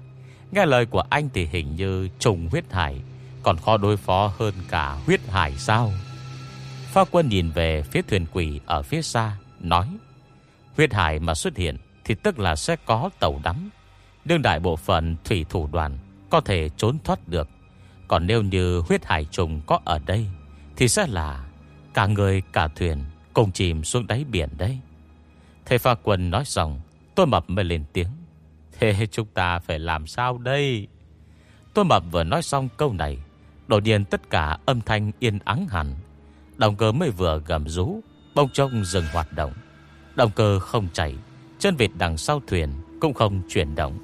Nghe lời của anh thì hình như trùng huyết hải Còn khó đối phó hơn cả huyết hải sao? Pha quân nhìn về phía thuyền quỷ ở phía xa, Nói, Huyết hải mà xuất hiện Thì tức là sẽ có tàu đắm. Đương đại bộ phận thủy thủ đoàn Có thể trốn thoát được. Còn nếu như huyết hải trùng có ở đây, Thì sẽ là Cả người cả thuyền Cùng chìm xuống đáy biển đấy. Thầy pha quân nói xong Tôi mập mới lên tiếng, Thế chúng ta phải làm sao đây? Tôi mập vừa nói xong câu này, Đột nhiên tất cả âm thanh yên ắng hẳn Động cơ mới vừa gầm rú Bông trông dừng hoạt động. Động cơ không chạy, Chân vịt đằng sau thuyền cũng không chuyển động.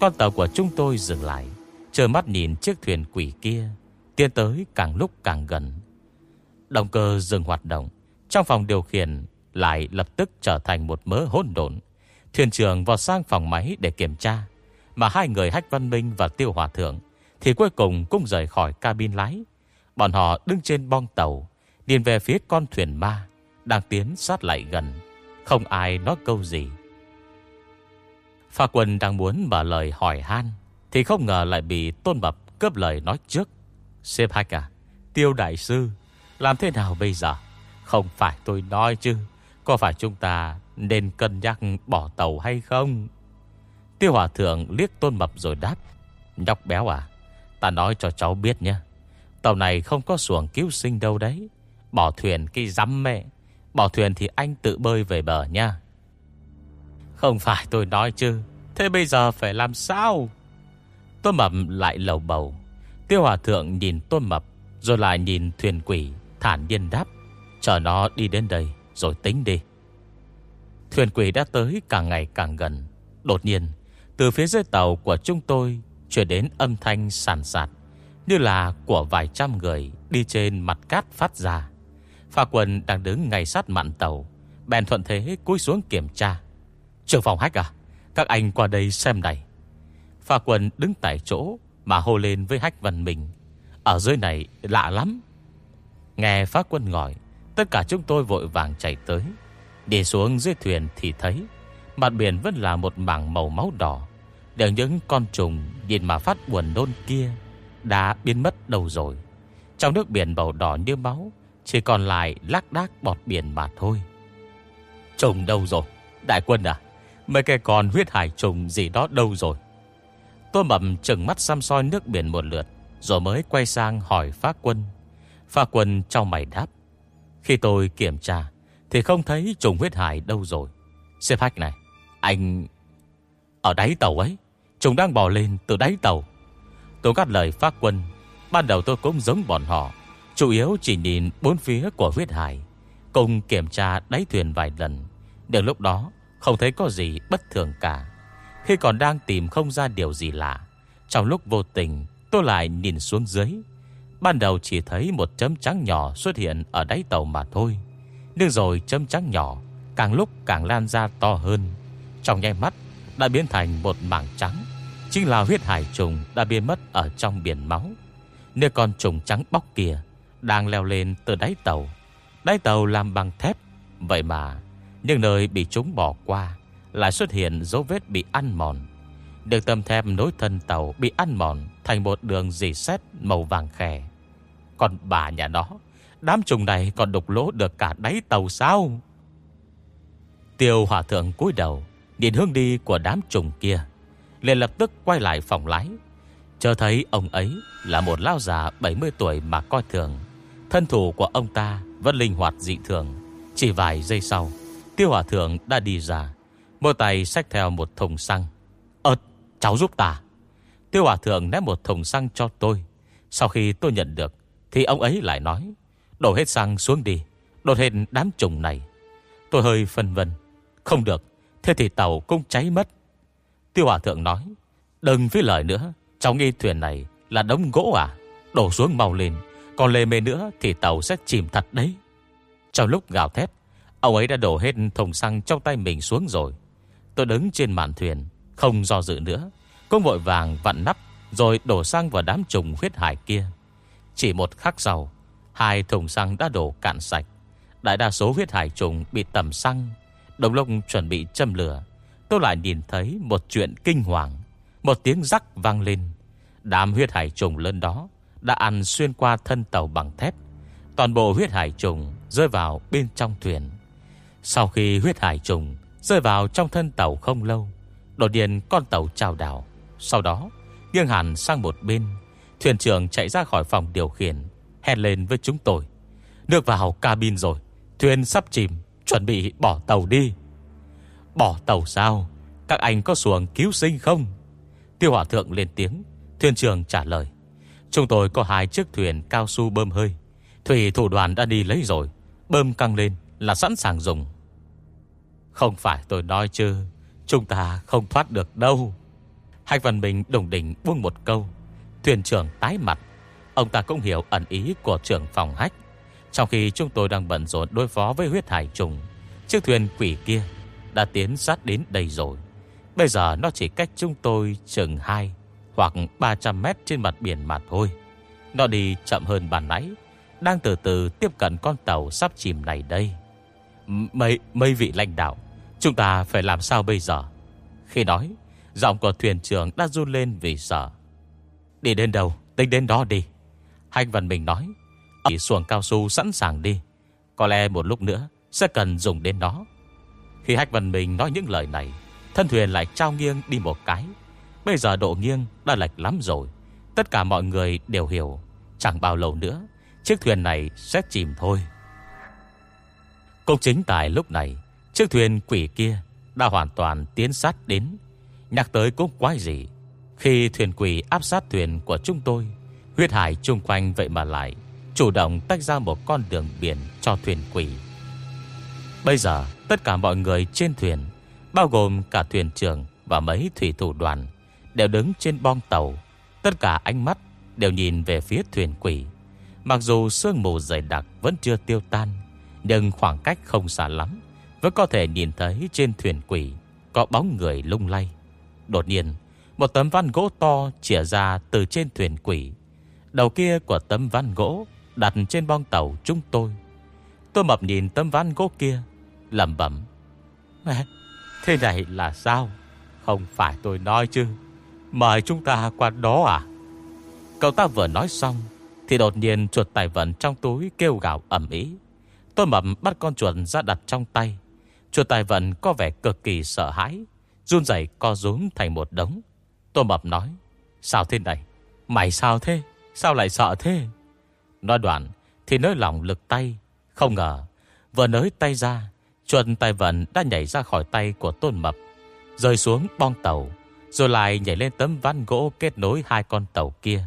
Con tàu của chúng tôi dừng lại Chờ mắt nhìn chiếc thuyền quỷ kia, Tiến tới càng lúc càng gần. Động cơ dừng hoạt động, Trong phòng điều khiển Lại lập tức trở thành một mớ hỗn độn. Thuyền trưởng vào sang phòng máy để kiểm tra, Mà hai người Hách Văn Minh và Tiêu Hòa Thượng Thì cuối cùng cũng rời khỏi cabin lái. Bọn họ đứng trên bong tàu Nhìn về phía con thuyền ma, Đang tiến sát lại gần. Không ai nói câu gì. Pha quân đang muốn mở lời hỏi han, Thì không ngờ lại bị Tôn Mập cướp lời nói trước. Xếp hai cả à, Tiêu Đại Sư, Làm thế nào bây giờ? Không phải tôi nói chứ, Có phải chúng ta nên cân nhắc bỏ tàu hay không? Tiêu Hòa Thượng liếc Tôn Mập rồi đáp, Nhóc béo à Ta nói cho cháu biết nhé, Tàu này không có xuồng cứu sinh đâu đấy. Bỏ thuyền cái rắm mẹ Bỏ thuyền thì anh tự bơi về bờ nha. Không phải tôi nói chứ. Thế bây giờ phải làm sao? Tôn Mập lại lầu bầu. Tiêu Hòa Thượng nhìn Tôn Mập, Rồi lại nhìn thuyền quỷ, Thản nhiên đáp. Chờ nó đi đến đây, rồi tính đi. Thuyền quỷ đã tới càng ngày càng gần. Đột nhiên, Từ phía dưới tàu của chúng tôi Chuyển đến âm thanh sàn sạt, Như là của vài trăm người Đi trên mặt cát phát ra. Pha quân đang đứng ngay sát mạn tàu, Bèn thuận thế cúi xuống kiểm tra. Trường phòng hách à Các anh qua đây xem này. Pha quân đứng tại chỗ Mà hô lên với hách văn mình Ở dưới này lạ lắm. Nghe phá quân gọi, Tất cả chúng tôi vội vàng chạy tới. Đi xuống dưới thuyền thì thấy, Mặt biển vẫn là một mảng màu máu đỏ. Đều những con trùng Nhìn mà phát buồn nôn kia Đã biến mất đâu rồi. Trong nước biển màu đỏ như máu chỉ còn lại lác đác bọt biển mà thôi. Trùng đâu rồi? Đại quân à? Mấy cái con huyết hải trùng gì đó đâu rồi? Tôi mầm chừng mắt xăm soi nước biển một lượt, Rồi mới quay sang hỏi phá quân. Phá quân trong mày đáp, Khi tôi kiểm tra, Thì không thấy trùng huyết hải đâu rồi. Xếp hách này, Anh Ở đáy tàu ấy, Trùng đang bò lên từ đáy tàu. Tôi gắt lời phá quân, Ban đầu tôi cũng giống bọn họ Chủ yếu chỉ nhìn bốn phía của huyết hải, Cùng kiểm tra đáy thuyền vài lần Đến lúc đó Không thấy có gì bất thường cả. Khi còn đang tìm không ra điều gì lạ, Trong lúc vô tình Tôi lại nhìn xuống dưới. Ban đầu chỉ thấy một chấm trắng nhỏ xuất hiện ở đáy tàu mà thôi, Nhưng rồi chấm trắng nhỏ Càng lúc càng lan ra to hơn. Trong nháy mắt đã biến thành một mảng trắng, Chính là huyết hải trùng đã biến mất ở trong biển máu. Nơi con trùng trắng bóc kia đang leo lên từ đáy tàu. Đáy tàu làm bằng thép. Vậy mà, Những nơi bị chúng bỏ qua Lại xuất hiện dấu vết bị ăn mòn. Được tầm thép nối thân tàu Bị ăn mòn thành một đường dì xét Màu vàng khè. Còn bà nhà nó, Đám trùng này còn đục lỗ được cả đáy tàu sao? Tiêu hỏa thượng cúi đầu, Nhìn hướng đi của đám trùng kia, liền lập tức quay lại phòng lái. Chờ thấy ông ấy là một lao già 70 tuổi mà coi thường. Thân thủ của ông ta vẫn linh hoạt dị thường. Chỉ vài giây sau, Tiêu hỏa thượng đã đi ra, Một tay xách theo một thùng xăng. Ơt cháu giúp ta. Tiêu hỏa thượng ném một thùng xăng cho tôi. Sau khi tôi nhận được, Thì ông ấy lại nói, Đổ hết xăng xuống đi Đột hết đám trùng này. Tôi hơi phân vân, Không được, Thế thì tàu cũng cháy mất. Tiêu hỏa Thượng nói, Đừng với lời nữa, cháu nghi thuyền này là đống gỗ à Đổ xuống mau lên còn lề mê nữa thì tàu sẽ chìm thật đấy. Trong lúc gào thét, Ông ấy đã đổ hết thùng xăng trong tay mình xuống rồi. Tôi đứng trên màn thuyền, Không do dự nữa. Cũng vội vàng vặn nắp, Rồi đổ xăng vào đám trùng huyết hải kia. Chỉ một khắc sau, Hai thùng xăng đã đổ cạn sạch. Đại đa số huyết hải trùng bị tầm xăng, Đồng lông chuẩn bị châm lửa, Tôi lại nhìn thấy một chuyện kinh hoàng. Một tiếng rắc vang lên. Đám huyết hải trùng lớn đó đã ăn xuyên qua thân tàu bằng thép. Toàn bộ huyết hải trùng Rơi vào bên trong thuyền. Sau khi huyết hải trùng Rơi vào trong thân tàu không lâu, Đột nhiên con tàu trao đảo. Sau đó, nghiêng hẳn sang một bên, Thuyền trưởng chạy ra khỏi phòng điều khiển Hẹn lên với chúng tôi. Nước vào cabin rồi, Thuyền sắp chìm, Chuẩn bị bỏ tàu đi. Bỏ tàu sao? Các anh có xuồng cứu sinh không? Tiêu hỏa thượng lên tiếng, Thuyền trưởng trả lời. Chúng tôi có hai chiếc thuyền cao su bơm hơi. Thủy thủ đoàn đã đi lấy rồi. Bơm căng lên là sẵn sàng dùng. Không phải tôi nói chứ. Chúng ta không thoát được đâu. Hạch Văn Bình đồng đỉnh buông một câu. Thuyền trưởng tái mặt. Ông ta cũng hiểu ẩn ý của trưởng phòng hách. Trong khi chúng tôi đang bận rộn đối phó với huyết hải trùng, Chiếc thuyền quỷ kia đã tiến sát đến đây rồi. Bây giờ nó chỉ cách chúng tôi chừng 2 hoặc 300 mét trên mặt biển mà thôi. Nó đi chậm hơn bàn nãy, đang từ từ tiếp cận con tàu sắp chìm này đây. Mấy, mấy vị lãnh đạo, chúng ta phải làm sao bây giờ? Khi nói, giọng của thuyền trưởng đã run lên vì sợ. Đi đến đâu, tính đến đó đi. Hành Văn Bình nói, chỉ xuồng cao su sẵn sàng đi. Có lẽ một lúc nữa sẽ cần dùng đến nó. Khi Hách Văn Bình nói những lời này Thân thuyền lại trao nghiêng đi một cái Bây giờ độ nghiêng đã lệch lắm rồi. Tất cả mọi người đều hiểu. Chẳng bao lâu nữa, Chiếc thuyền này sẽ chìm thôi. Cũng chính tại lúc này, Chiếc thuyền quỷ kia Đã hoàn toàn tiến sát đến. Nhắc tới cũng quái gì. Khi thuyền quỷ áp sát thuyền của chúng tôi, Huyết hải chung quanh vậy mà lại Chủ động tách ra một con đường biển cho thuyền quỷ. Bây giờ, tất cả mọi người trên thuyền, Bao gồm cả thuyền trưởng Và mấy thủy thủ đoàn Đều đứng trên bong tàu. Tất cả ánh mắt đều nhìn về phía thuyền quỷ. Mặc dù sương mù dày đặc Vẫn chưa tiêu tan, Nhưng khoảng cách không xa lắm Vẫn có thể nhìn thấy trên thuyền quỷ Có bóng người lung lay. Đột nhiên, Một tấm văn gỗ to chỉa ra từ trên thuyền quỷ. Đầu kia của tấm văn gỗ Đặt trên bong tàu chúng tôi. Tôi mập nhìn tấm ván gỗ kia lầm bẩm, Mẹ, Thế này là sao? Không phải tôi nói chứ. Mời chúng ta qua đó à? Cậu ta vừa nói xong, Thì đột nhiên chuột tài vận trong túi kêu gạo ẩm ý Tôi mập bắt con chuột ra đặt trong tay. Chuột tài vận có vẻ cực kỳ sợ hãi, Run dậy co rúm thành một đống. Tôi mập nói, Sao thế này? Mày sao thế? Sao lại sợ thế? Nói đoạn, thì nới lỏng lực tay. Không ngờ, Vừa nới tay ra, Chuột tài vận đã nhảy ra khỏi tay của Tôn Mập, Rơi xuống bong tàu. Rồi lại nhảy lên tấm ván gỗ kết nối hai con tàu kia.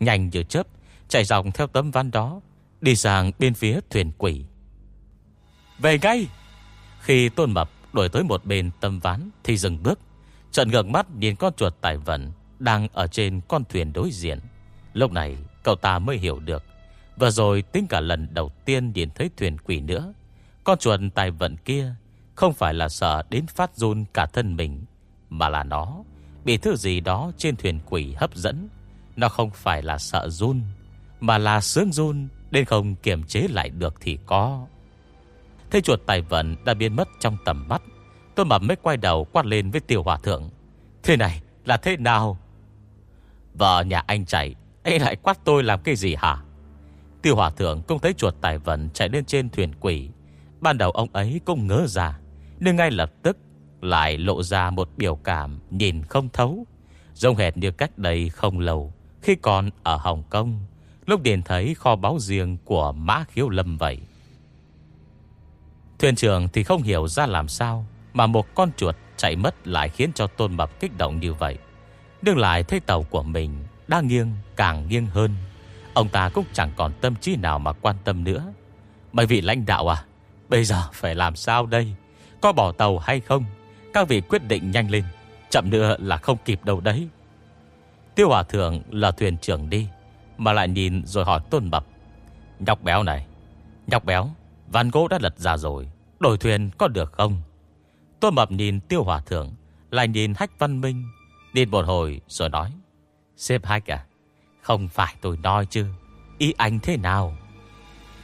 Nhanh như chớp, Chạy dòng theo tấm ván đó, Đi sang bên phía thuyền quỷ. Về ngay! Khi Tôn Mập đổi tới một bên tấm ván Thì dừng bước Trận ngược mắt nhìn con chuột tài vận Đang ở trên con thuyền đối diện. Lúc này, cậu ta mới hiểu được. Và rồi tính cả lần đầu tiên nhìn thấy thuyền quỷ nữa, Con chuột tài vận kia Không phải là sợ đến phát run cả thân mình, Mà là nó. Bị thứ gì đó trên thuyền quỷ hấp dẫn, Nó không phải là sợ run, Mà là sướng run, Nên không kiềm chế lại được thì có. Thế chuột tài vận đã biến mất trong tầm mắt. Tôi mập mới quay đầu quát lên với tiểu hòa thượng Thế này là thế nào? Vợ nhà anh chạy Anh lại quát tôi làm cái gì hả? Tiêu hòa thượng cũng thấy chuột tài vận Chạy lên trên thuyền quỷ. Ban đầu ông ấy cũng ngỡ ra, Nhưng ngay lập tức lại lộ ra một biểu cảm Nhìn không thấu, Giống hệt như cách đây không lâu, Khi còn ở Hồng Kông, Lúc điền thấy kho báu riêng của Mã Khiếu Lâm vậy. Thuyền trưởng thì không hiểu ra làm sao Mà một con chuột chạy mất lại khiến cho Tôn Mập kích động như vậy. Đương lại thấy tàu của mình Đang nghiêng càng nghiêng hơn, Ông ta cũng chẳng còn tâm trí nào mà quan tâm nữa. Bởi vị lãnh đạo à Bây giờ phải làm sao đây? Có bỏ tàu hay không? Các vị quyết định nhanh lên, Chậm nữa là không kịp đâu đấy. Tiêu Hòa Thượng là thuyền trưởng đi, Mà lại nhìn rồi hỏi Tôn bập. Nhọc béo này Nhọc béo, Ván gỗ đã lật ra rồi, Đổi thuyền có được không? Tôn bập nhìn Tiêu Hòa Thượng, Lại nhìn Hách Văn Minh, Nhìn một hồi rồi nói Xếp Hách à Không phải tôi nói chứ, Ý anh thế nào?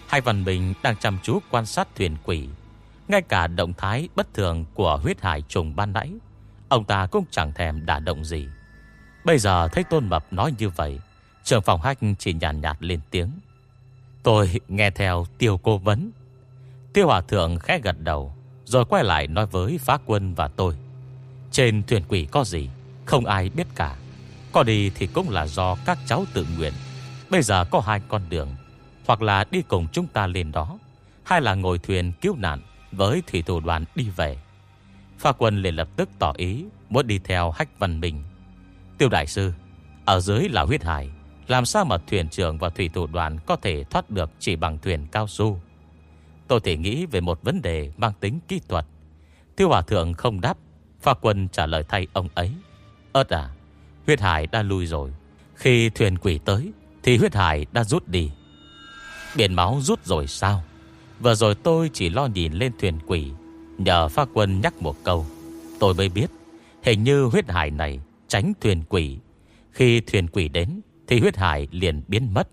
Hai Văn Minh đang chăm chú quan sát thuyền quỷ ngay cả động thái bất thường Của huyết hải trùng ban nãy Ông ta cũng chẳng thèm đả động gì. Bây giờ thấy Tôn Mập nói như vậy Trường phòng hách chỉ nhàn nhạt, nhạt lên tiếng. Tôi nghe theo tiêu cô vấn. Tiêu Hòa Thượng khẽ gật đầu Rồi quay lại nói với phá quân và tôi. Trên thuyền quỷ có gì? Không ai biết cả. Có đi thì cũng là do các cháu tự nguyện. Bây giờ có hai con đường Hoặc là đi cùng chúng ta lên đó Hay là ngồi thuyền cứu nạn. Với thủy thủ đoàn đi về, pha quân liền lập tức tỏ ý Muốn đi theo hách văn mình. Tiêu đại sư, Ở dưới là huyết hải, Làm sao mà thuyền trưởng và thủy thủ đoàn Có thể thoát được chỉ bằng thuyền cao su? Tôi thể nghĩ về một vấn đề mang tính kỹ thuật. Tiêu Hòa Thượng không đáp, Pha quân trả lời thay ông ấy. Ơt à Huyết hải đã lui rồi. Khi thuyền quỷ tới, Thì huyết hải đã rút đi. Biển máu rút rồi sao? Vừa rồi tôi chỉ lo nhìn lên thuyền quỷ Nhờ pha quân nhắc một câu Tôi mới biết Hình như huyết hải này tránh thuyền quỷ Khi thuyền quỷ đến Thì huyết hải liền biến mất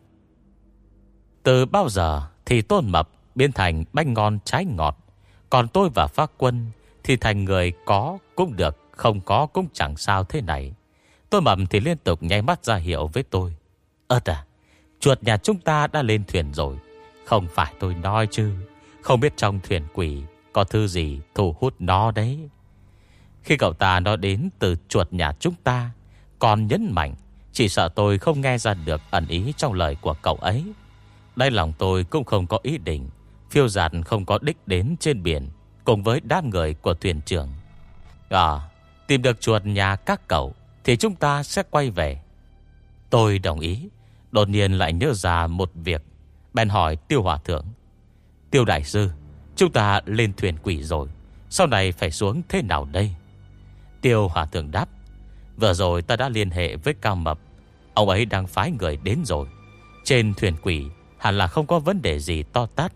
Từ bao giờ thì tôn mập biến thành bánh ngon trái ngọt. Còn tôi và phá quân thì thành người có cũng được, không có cũng chẳng sao thế này. Tôi mầm thì liên tục nháy mắt ra hiệu với tôi. Ơt à, chuột nhà chúng ta đã lên thuyền rồi. Không phải tôi nói chứ. Không biết trong thuyền quỷ có thư gì thu hút nó đấy. Khi cậu ta nói đến từ chuột nhà chúng ta, còn nhấn mạnh, chỉ sợ tôi không nghe ra được ẩn ý trong lời của cậu ấy. Đây lòng tôi cũng không có ý định Phiêu giạt không có đích đến trên biển Cùng với đám người của thuyền trưởng À Tìm được chuột nhà các cậu Thì chúng ta sẽ quay về Tôi đồng ý Đột nhiên lại nhớ ra một việc Bèn hỏi tiêu hòa thượng, Tiêu đại sư, Chúng ta lên thuyền quỷ rồi, Sau này phải xuống thế nào đây? Tiêu hòa thượng đáp, Vừa rồi ta đã liên hệ với Cao Mập, Ông ấy đang phái người đến rồi. Trên thuyền quỷ Hẳn là không có vấn đề gì to tát.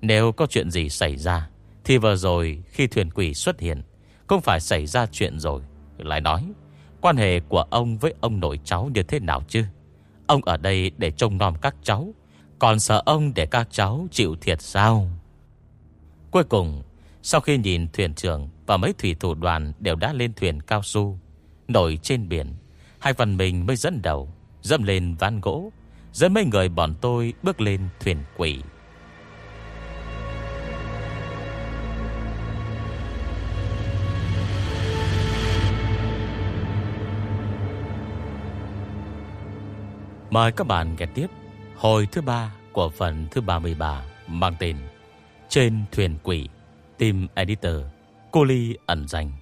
Nếu có chuyện gì xảy ra, Thì vừa rồi khi thuyền quỷ xuất hiện Không phải xảy ra chuyện rồi. Lại nói, Quan hệ của ông với ông nội cháu như thế nào chứ? Ông ở đây để trông nom các cháu còn sợ ông để các cháu chịu thiệt sao? Cuối cùng, Sau khi nhìn thuyền trưởng Và mấy thủy thủ đoàn đều đã lên thuyền cao su, Nổi trên biển, Hai phần mình mới dẫn đầu Dâm lên ván gỗ, Dẫn mấy người bọn tôi bước lên thuyền quỷ. Mời các bạn nghe tiếp. Hồi thứ ba của phần thứ 33 Mang tên Trên thuyền quỷ, Team Editor, Cô Ly ẩn danh.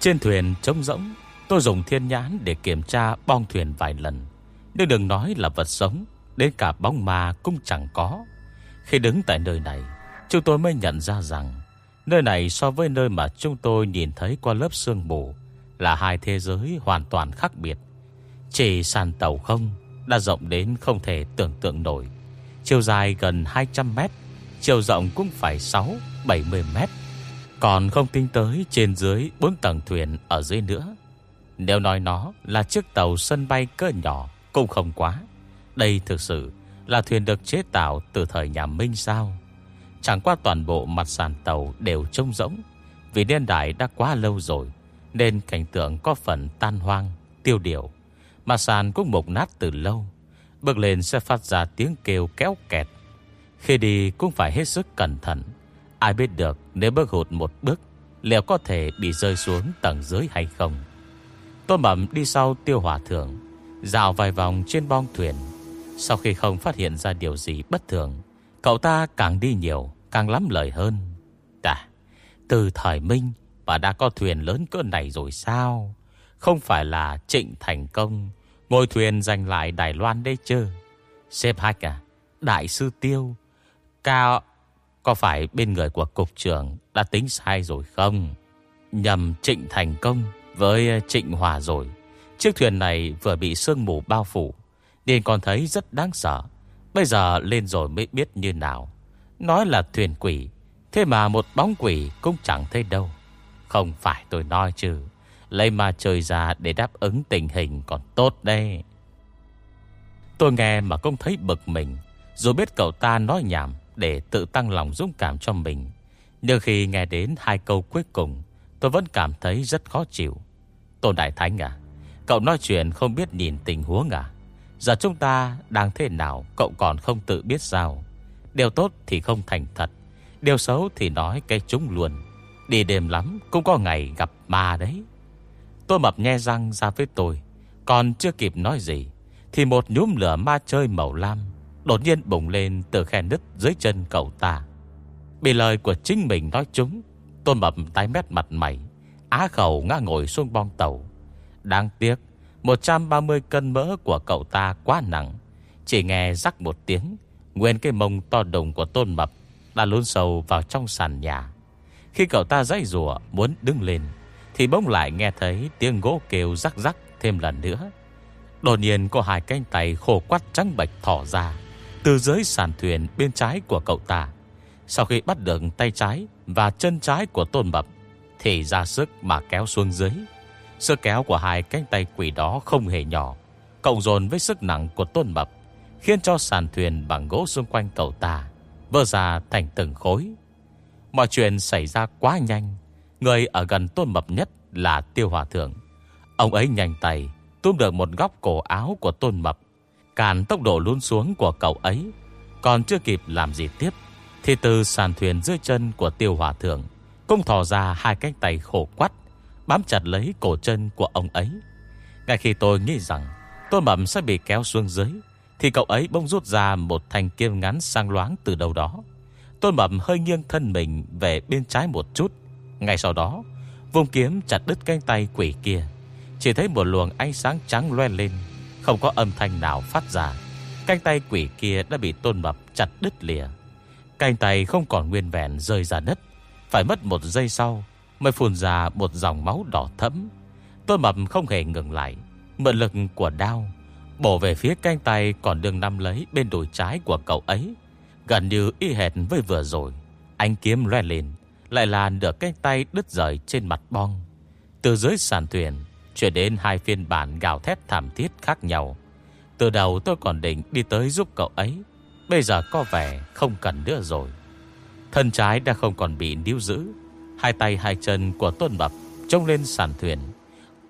Trên thuyền trống rỗng, Tôi dùng thiên nhãn để kiểm tra bong thuyền vài lần. Nhưng đừng nói là vật sống, Đến cả bóng ma cũng chẳng có. Khi đứng tại nơi này, Chúng tôi mới nhận ra rằng Nơi này so với nơi mà chúng tôi nhìn thấy qua lớp sương mù Là hai thế giới hoàn toàn khác biệt. Chỉ sàn tàu không, Đã rộng đến không thể tưởng tượng nổi. Chiều dài gần 200 mét, Chiều rộng cũng phải 6-70 mét. Còn không tính tới trên dưới 4 tầng thuyền ở dưới nữa. Nếu nói nó là chiếc tàu sân bay cỡ nhỏ Cũng không quá. Đây thực sự là thuyền được chế tạo từ thời nhà Minh sao? Chẳng qua toàn bộ mặt sàn tàu đều trông rỗng. Vì niên đại đã quá lâu rồi, Nên cảnh tượng có phần tan hoang, Tiêu điều. Mà sàn cũng mục nát từ lâu. Bước lên sẽ phát ra tiếng kêu kéo kẹt. Khi đi cũng phải hết sức cẩn thận. Ai biết được nếu bước hụt một bước, Liệu có thể bị rơi xuống tầng dưới hay không? Tôi bẩm đi sau tiêu hỏa thượng, Dạo vài vòng trên bong thuyền. Sau khi không phát hiện ra điều gì bất thường, Cậu ta càng đi nhiều, Càng lắm lời hơn. À Từ thời Minh Bà đã có thuyền lớn cỡ này rồi sao? Không phải là trịnh thành công Ngồi thuyền giành lại Đài Loan đây chứ xếp Hách à Đại sư Tiêu Cao Có phải bên người của cục trưởng Đã tính sai rồi không? Nhầm trịnh thành công Với ờ, trịnh hòa rồi. Chiếc thuyền này vừa bị sương mù bao phủ, Nên còn thấy rất đáng sợ. Bây giờ lên rồi mới biết như nào. Nói là thuyền quỷ, Thế mà một bóng quỷ cũng chẳng thấy đâu. Không phải tôi nói chứ Lấy mà trời ra để đáp ứng tình hình còn tốt đây Tôi nghe mà cũng thấy bực mình. Dù biết cậu ta nói nhảm Để tự tăng lòng dũng cảm cho mình, Nhưng khi nghe đến hai câu cuối cùng, Tôi vẫn cảm thấy rất khó chịu. Tôn Đại Thánh à Cậu nói chuyện không biết nhìn tình huống à? Giờ chúng ta đang thế nào, Cậu còn không tự biết sao? Điều tốt thì không thành thật, Điều xấu thì nói cái chúng luôn. Đi đêm lắm cũng có ngày gặp ma đấy. Tôi mập nhe răng ra với tôi. Còn chưa kịp nói gì, Thì một nhúm lửa ma chơi màu lam Đột nhiên bùng lên từ khe nứt dưới chân cậu ta. Bị lời của chính mình nói chúng Tôi mập tái mét mặt mày, Á khẩu ngã ngồi xuống bong tàu. Đáng tiếc 130 cân mỡ của cậu ta quá nặng. Chỉ nghe rắc một tiếng, Nguyên cái mông to đùng của tôn mập Đã lún sâu vào trong sàn nhà. Khi cậu ta dãy rùa muốn đứng lên thì bỗng lại nghe thấy tiếng gỗ kêu rắc rắc thêm lần nữa. Đột nhiên có hai cánh tay khổ quắt trắng bạch thỏ ra Từ dưới sàn thuyền bên trái của cậu ta. Sau khi bắt được tay trái và chân trái của tôn mập Thì ra sức mà kéo xuống dưới. Sức kéo của hai cánh tay quỷ đó không hề nhỏ, Cộng dồn với sức nặng của tôn mập, Khiến cho sàn thuyền bằng gỗ xung quanh cậu ta Vỡ ra thành từng khối. Mọi chuyện xảy ra quá nhanh Người ở gần tôn mập nhất là tiêu hòa thượng. Ông ấy nhanh tay Túm được một góc cổ áo của tôn mập, càn tốc độ lún xuống của cậu ấy, Còn chưa kịp làm gì tiếp Thì từ sàn thuyền dưới chân của tiêu hòa thượng Cũng thò ra hai cánh tay khổ quắt, Bám chặt lấy cổ chân của ông ấy. Ngay khi tôi nghĩ rằng Tôn mập sẽ bị kéo xuống dưới thì cậu ấy bông rút ra một thanh kiếm ngắn sang loáng từ đâu đó. Tôn Mập hơi nghiêng thân mình về bên trái một chút ngay sau đó Vùng kiếm chặt đứt cánh tay quỷ kia. Chỉ thấy một luồng ánh sáng trắng loe lên, Không có âm thanh nào phát ra. Cánh tay quỷ kia đã bị Tôn Mập chặt đứt lìa. Cánh tay không còn nguyên vẹn rơi ra đất. Phải mất một giây sau Mới phun ra một dòng máu đỏ thẫm. Tôn Mập không hề ngừng lại. Mượn lực của đao, Bổ về phía canh tay còn đường nằm lấy bên đùi trái của cậu ấy. Gần như y hệt với vừa rồi. Anh kiếm loe lên lại là nửa cái tay đứt rời trên mặt bong Từ dưới sàn thuyền Chuyển đến hai phiên bản gào thét thảm thiết khác nhau Từ đầu tôi còn định đi tới giúp cậu ấy Bây giờ có vẻ không cần nữa rồi Thân trái đã không còn bị níu giữ Hai tay hai chân của tôn bập Trông lên sàn thuyền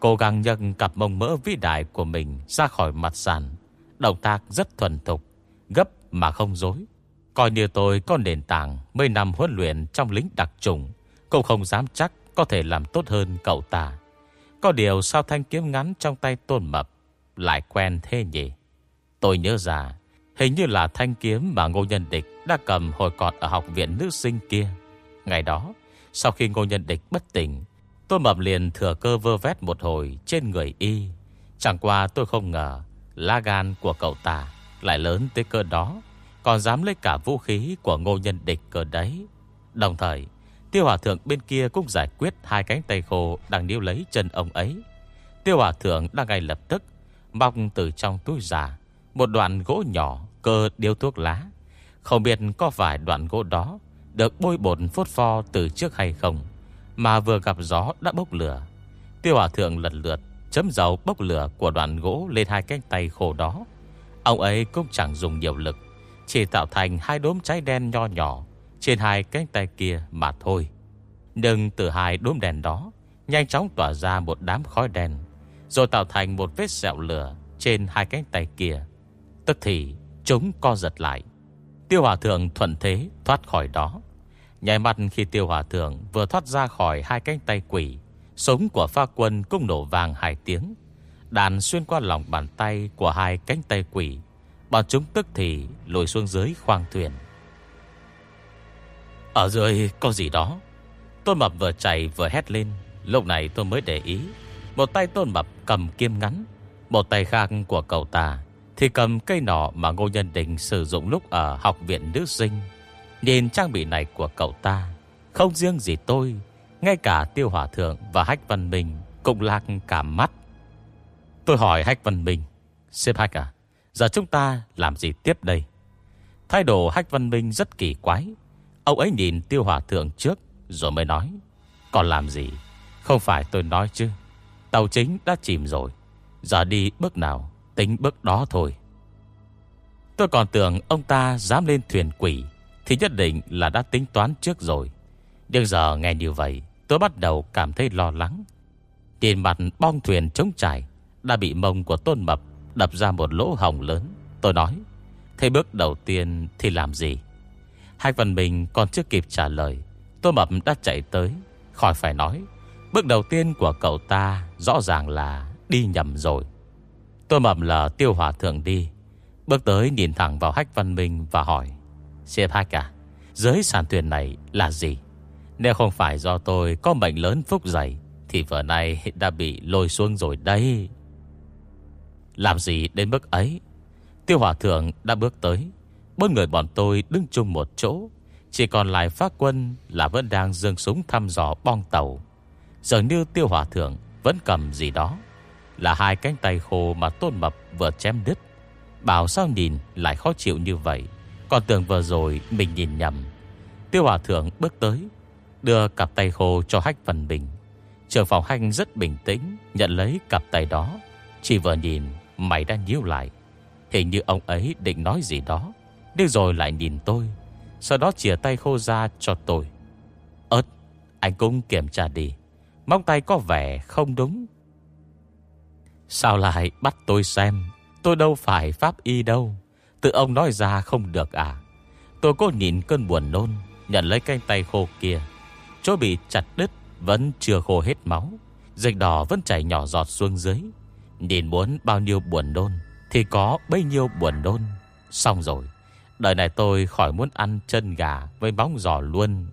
Cố gắng nhấc cặp mông mỡ vĩ đại của mình ra khỏi mặt sàn. Động tác rất thuần thục, gấp mà không dối. Coi như tôi có nền tảng mấy năm huấn luyện trong lính đặc trùng, cũng không dám chắc có thể làm tốt hơn cậu ta. Có điều sao thanh kiếm ngắn trong tay tôn mập lại quen thế nhỉ? Tôi nhớ ra, Hình như là thanh kiếm mà Ngô Nhân Địch đã cầm hồi còn ở học viện nữ sinh kia. Ngày đó, sau khi Ngô Nhân Địch bất tỉnh, tôi mập liền thừa cơ vơ vét một hồi trên người y. Chẳng qua tôi không ngờ lá gan của cậu ta lại lớn tới cơ đó, còn dám lấy cả vũ khí của Ngô Nhân Địch cơ đấy. Đồng thời, Tiêu Hòa Thượng bên kia cũng giải quyết hai cánh tay khô đang níu lấy chân ông ấy. Tiêu Hòa Thượng đang ngay lập tức móc từ trong túi giả một đoạn gỗ nhỏ cơ điếu thuốc lá. Không biết có phải đoạn gỗ đó được bôi bột phốt pho từ trước hay không, mà vừa gặp gió đã bốc lửa. Tiêu Hòa Thượng lần lượt chấm dầu bốc lửa của đoạn gỗ lên hai cánh tay khô đó. Ông ấy cũng chẳng dùng nhiều lực, chỉ tạo thành hai đốm cháy đen nho nhỏ trên hai cánh tay kia mà thôi. Nhưng từ hai đốm đèn đó nhanh chóng tỏa ra một đám khói đen, rồi tạo thành một vết sẹo lửa trên hai cánh tay kia. Tức thì chúng co giật lại. Tiêu Hòa Thượng thuận thế thoát khỏi đó. Nhảy mặt khi Tiêu Hòa Thượng vừa thoát ra khỏi hai cánh tay quỷ, sống của pha quân cũng nổ vàng hai tiếng. Đàn xuyên qua lòng bàn tay của hai cánh tay quỷ. Bọn chúng tức thì lùi xuống dưới khoang thuyền. Ở dưới có gì đó. Tôn Mập vừa chạy vừa hét lên. Lúc này tôi mới để ý. Một tay Tôn Mập cầm kiếm ngắn, Một tay khác của cậu ta Thì cầm cây nỏ mà Ngô Nhân Đình Sử dụng lúc ở học viện nữ sinh. Nhìn trang bị này của cậu ta, Không riêng gì tôi, Ngay cả Tiêu Hỏa Thượng và Hách Văn Minh Cũng lạc cả mắt. Tôi hỏi Hách Văn Minh, xếp Hách à Giờ chúng ta làm gì tiếp đây? Thái độ Hách Văn Minh rất kỳ quái. Ông ấy nhìn tiêu hỏa thượng trước, Rồi mới nói, Còn làm gì? Không phải tôi nói chứ. Tàu chính đã chìm rồi. Giờ đi bước nào, Tính bước đó thôi. Tôi còn tưởng ông ta dám lên thuyền quỷ, Thì nhất định là đã tính toán trước rồi. Nhưng giờ nghe như vậy, Tôi bắt đầu cảm thấy lo lắng. Tiền mặt bong thuyền trống trải, Đã bị mông của tôn mập Đập ra một lỗ hồng lớn. Tôi nói, Thế bước đầu tiên thì làm gì? Hai phần mình còn chưa kịp trả lời, Tô Mập đã chạy tới, Khỏi phải nói, Bước đầu tiên của cậu ta Rõ ràng là đi nhầm rồi. Tô Mập là tiêu hỏa thượng đi, Bước tới nhìn thẳng vào Hách Văn Minh Và hỏi, Xếp Hách à Giới sàn thuyền này là gì? Nếu không phải do tôi có mệnh lớn phúc dày Thì vừa nay đã bị lôi xuống rồi đây làm gì đến bước ấy? Tiêu hỏa thượng đã bước tới. Bốn người bọn tôi đứng chung một chỗ. Chỉ còn lại phát quân là vẫn đang dương súng thăm dò bong tàu. Dường như tiêu hỏa thượng vẫn cầm gì đó. Là hai cánh tay khô mà tôn mập vừa chém đứt. Bảo sao nhìn lại khó chịu như vậy. Còn tưởng vừa rồi mình nhìn nhầm. Tiêu hỏa thượng bước tới, Đưa cặp tay khô cho hách phần bình. Trường phòng hành rất bình tĩnh, Nhận lấy cặp tay đó. Chỉ vừa nhìn mày đã nhíu lại. Hình như ông ấy định nói gì đó. Nhưng rồi lại nhìn tôi. Sau đó chìa tay khô ra cho tôi. Ơt Anh cũng kiểm tra đi. Móng tay có vẻ không đúng. Sao lại bắt tôi xem? Tôi đâu phải pháp y đâu. Tự ông nói ra không được à? Tôi cố nhìn cơn buồn nôn, Nhận lấy canh tay khô kia. Chỗ bị chặt đứt Vẫn chưa khô hết máu. Dịch đỏ vẫn chảy nhỏ giọt xuống dưới. Nhìn muốn bao nhiêu buồn đôn Thì có bấy nhiêu buồn đôn. Xong rồi, Đời này tôi khỏi muốn ăn chân gà Với bóng giò luôn.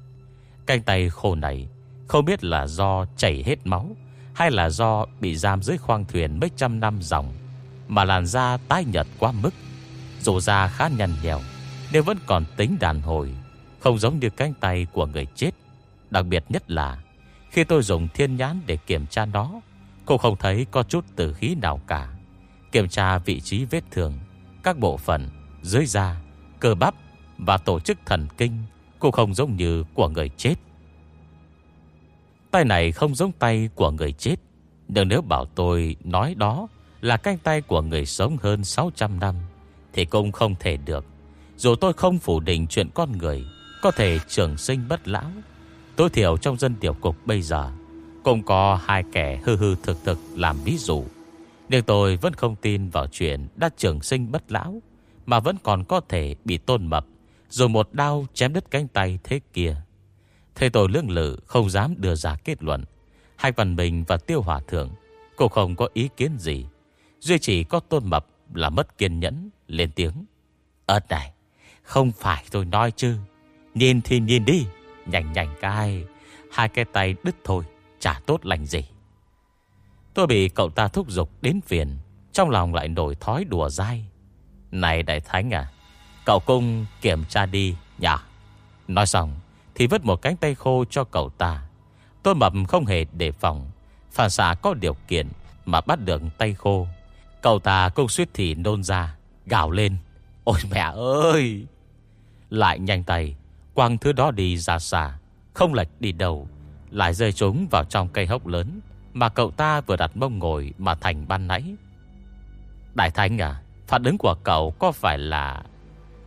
Canh tay khô này Không biết là do chảy hết máu Hay là do bị giam dưới khoang thuyền Mấy trăm năm dòng, Mà làn da tái nhật quá mức. Dù da khá nhăn nhèo, Nhưng vẫn còn tính đàn hồi, Không giống như cánh tay của người chết. Đặc biệt nhất là Khi tôi dùng thiên nhãn để kiểm tra nó cô không thấy có chút tử khí nào cả Kiểm tra vị trí vết thương, Các bộ phận dưới da, cơ bắp và tổ chức thần kinh, cô không giống như của người chết. Tay này không giống tay của người chết. Nhưng nếu bảo tôi nói đó là canh tay của người sống hơn 600 năm thì cũng không thể được. Dù tôi không phủ định chuyện con người có thể trường sinh bất lão. Tối thiểu trong dân tiểu cục bây giờ cũng có hai kẻ hư hư thực thực làm ví dụ. Nhưng tôi vẫn không tin vào chuyện đã trường sinh bất lão. Mà vẫn còn có thể bị tôn mập, Rồi một đao chém đứt cánh tay thế kia. Thầy tôi lương lự, không dám đưa ra kết luận. Hai Văn Bình và Tiêu Hòa Thượng, Cô không có ý kiến gì. Duy chỉ có tôn mập là mất kiên nhẫn, Lên tiếng. Ơt này, Không phải tôi nói chứ. Nhìn thì nhìn đi Nhanh nhanh cái, Hai cái tay đứt thôi. Chả tốt lành gì. Tôi bị cậu ta thúc giục đến phiền, Trong lòng lại nổi thói đùa dai. Này đại thánh à Cậu cung kiểm tra đi nhỉ? Nói xong Thì vứt một cánh tay khô cho cậu ta. Tôi mập không hề đề phòng, Phản xạ có điều kiện Mà bắt được tay khô. Cậu ta cũng suýt thì nôn ra, Gào lên. Ôi mẹ ơi! Lại nhanh tay, Quăng thứ đó đi ra xa, Không lệch đi đâu. Lại rơi trúng vào trong cây hốc lớn Mà cậu ta vừa đặt mông ngồi Mà thành ban nãy. Đại Thánh à Phản ứng của cậu có phải là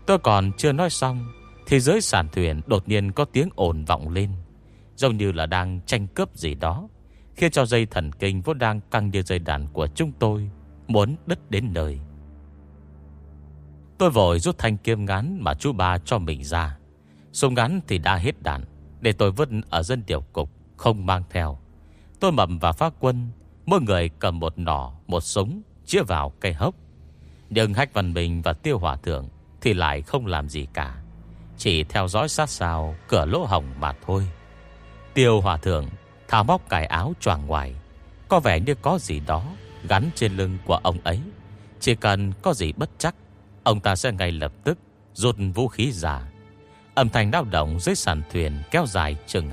Tôi còn chưa nói xong Thì dưới sàn thuyền đột nhiên có tiếng ồn vọng lên, Giống như là đang tranh cướp gì đó, Khiến cho dây thần kinh vốn đang căng như dây đàn của chúng tôi Muốn đứt đến nơi. Tôi vội rút thanh kiếm ngắn Mà chú ba cho mình ra, Súng ngắn thì đã hết đạn. Để tôi vứt ở dân điều cục Không mang theo. Tôi mầm và phát quân Mỗi người cầm một nỏ, một súng Chia vào cây hốc. Nhưng Hách Văn Bình và Tiêu Hòa Thượng Thì lại không làm gì cả. Chỉ theo dõi sát sao Cửa lỗ hồng mà thôi. Tiêu Hòa Thượng tháo móc cài áo choàng ngoài. Có vẻ như có gì đó Gắn trên lưng của ông ấy. Chỉ cần có gì bất chắc Ông ta sẽ ngay lập tức Rút vũ khí giả. Âm thanh đau động dưới sàn thuyền Kéo dài chừng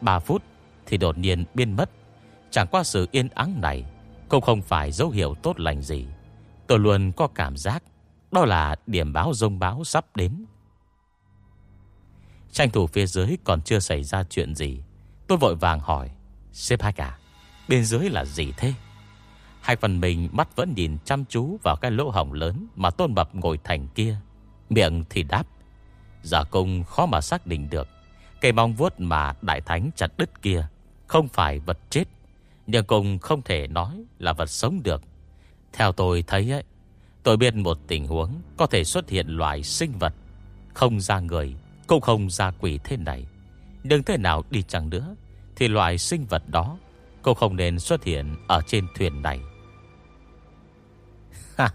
2-3 phút Thì đột nhiên biến mất. Chẳng qua sự yên ắng này Cũng không phải dấu hiệu tốt lành gì. Tôi luôn có cảm giác Đó là điểm báo rông báo sắp đến. Tranh thủ phía dưới còn chưa xảy ra chuyện gì, Tôi vội vàng hỏi xếp hai cả Bên dưới là gì thế? Hai phần mình mắt vẫn nhìn chăm chú Vào cái lỗ hồng lớn Mà tôn bập ngồi thành kia, Miệng thì đáp Giả công khó mà xác định được. Cây mong vuốt mà đại thánh chặt đứt kia Không phải vật chết, Nhưng cùng không thể nói là vật sống được. Theo tôi thấy ấy, Tôi biết một tình huống Có thể xuất hiện loại sinh vật, Không ra người, Cũng không ra quỷ thế này. Nhưng thế nào đi chăng nữa, Thì loại sinh vật đó Cũng không nên xuất hiện ở trên thuyền này. <laughs>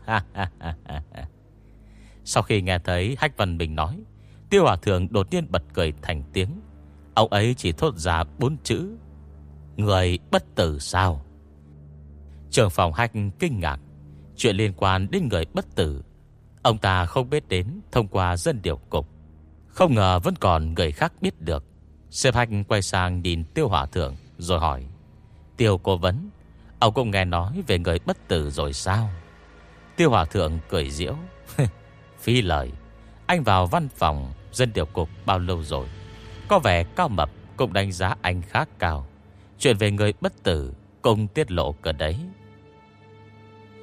Sau khi nghe thấy Hách Văn Bình nói Tiêu Hòa Thượng đột nhiên bật cười thành tiếng. Ông ấy chỉ thốt ra bốn chữ, Người bất tử sao? Trường phòng Hách kinh ngạc. Chuyện liên quan đến người bất tử, Ông ta không biết đến Thông qua dân điều cục. Không ngờ vẫn còn người khác biết được. Sếp Hách quay sang nhìn Tiêu Hòa Thượng Rồi hỏi, Tiêu cố vấn, Ông cũng nghe nói về người bất tử rồi sao? Tiêu Hòa Thượng cười diễu, <laughs> Phi lời, Anh vào văn phòng dân điều cục bao lâu rồi? Có vẻ cao mập Cũng đánh giá anh khá cao. Chuyện về người bất tử Cũng tiết lộ cờ đấy.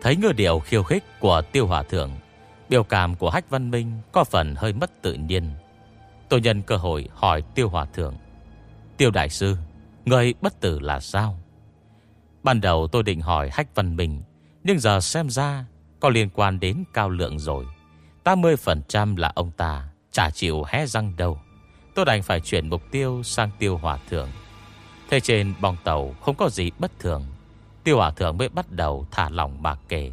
Thấy ngư điệu khiêu khích của tiêu hòa thượng, Biểu cảm của Hách Văn Minh Có phần hơi mất tự nhiên. Tôi nhân cơ hội hỏi tiêu hòa thượng, Tiêu đại sư, Người bất tử là sao? Ban đầu tôi định hỏi Hách Văn Minh, Nhưng giờ xem ra Có liên quan đến cao lượng rồi. 80% là ông ta. Chả chịu hé răng đâu. Tôi đành phải chuyển mục tiêu sang tiêu hòa thượng. Thế trên bong tàu không có gì bất thường. Tiêu hòa thượng mới bắt đầu thả lòng mà kể.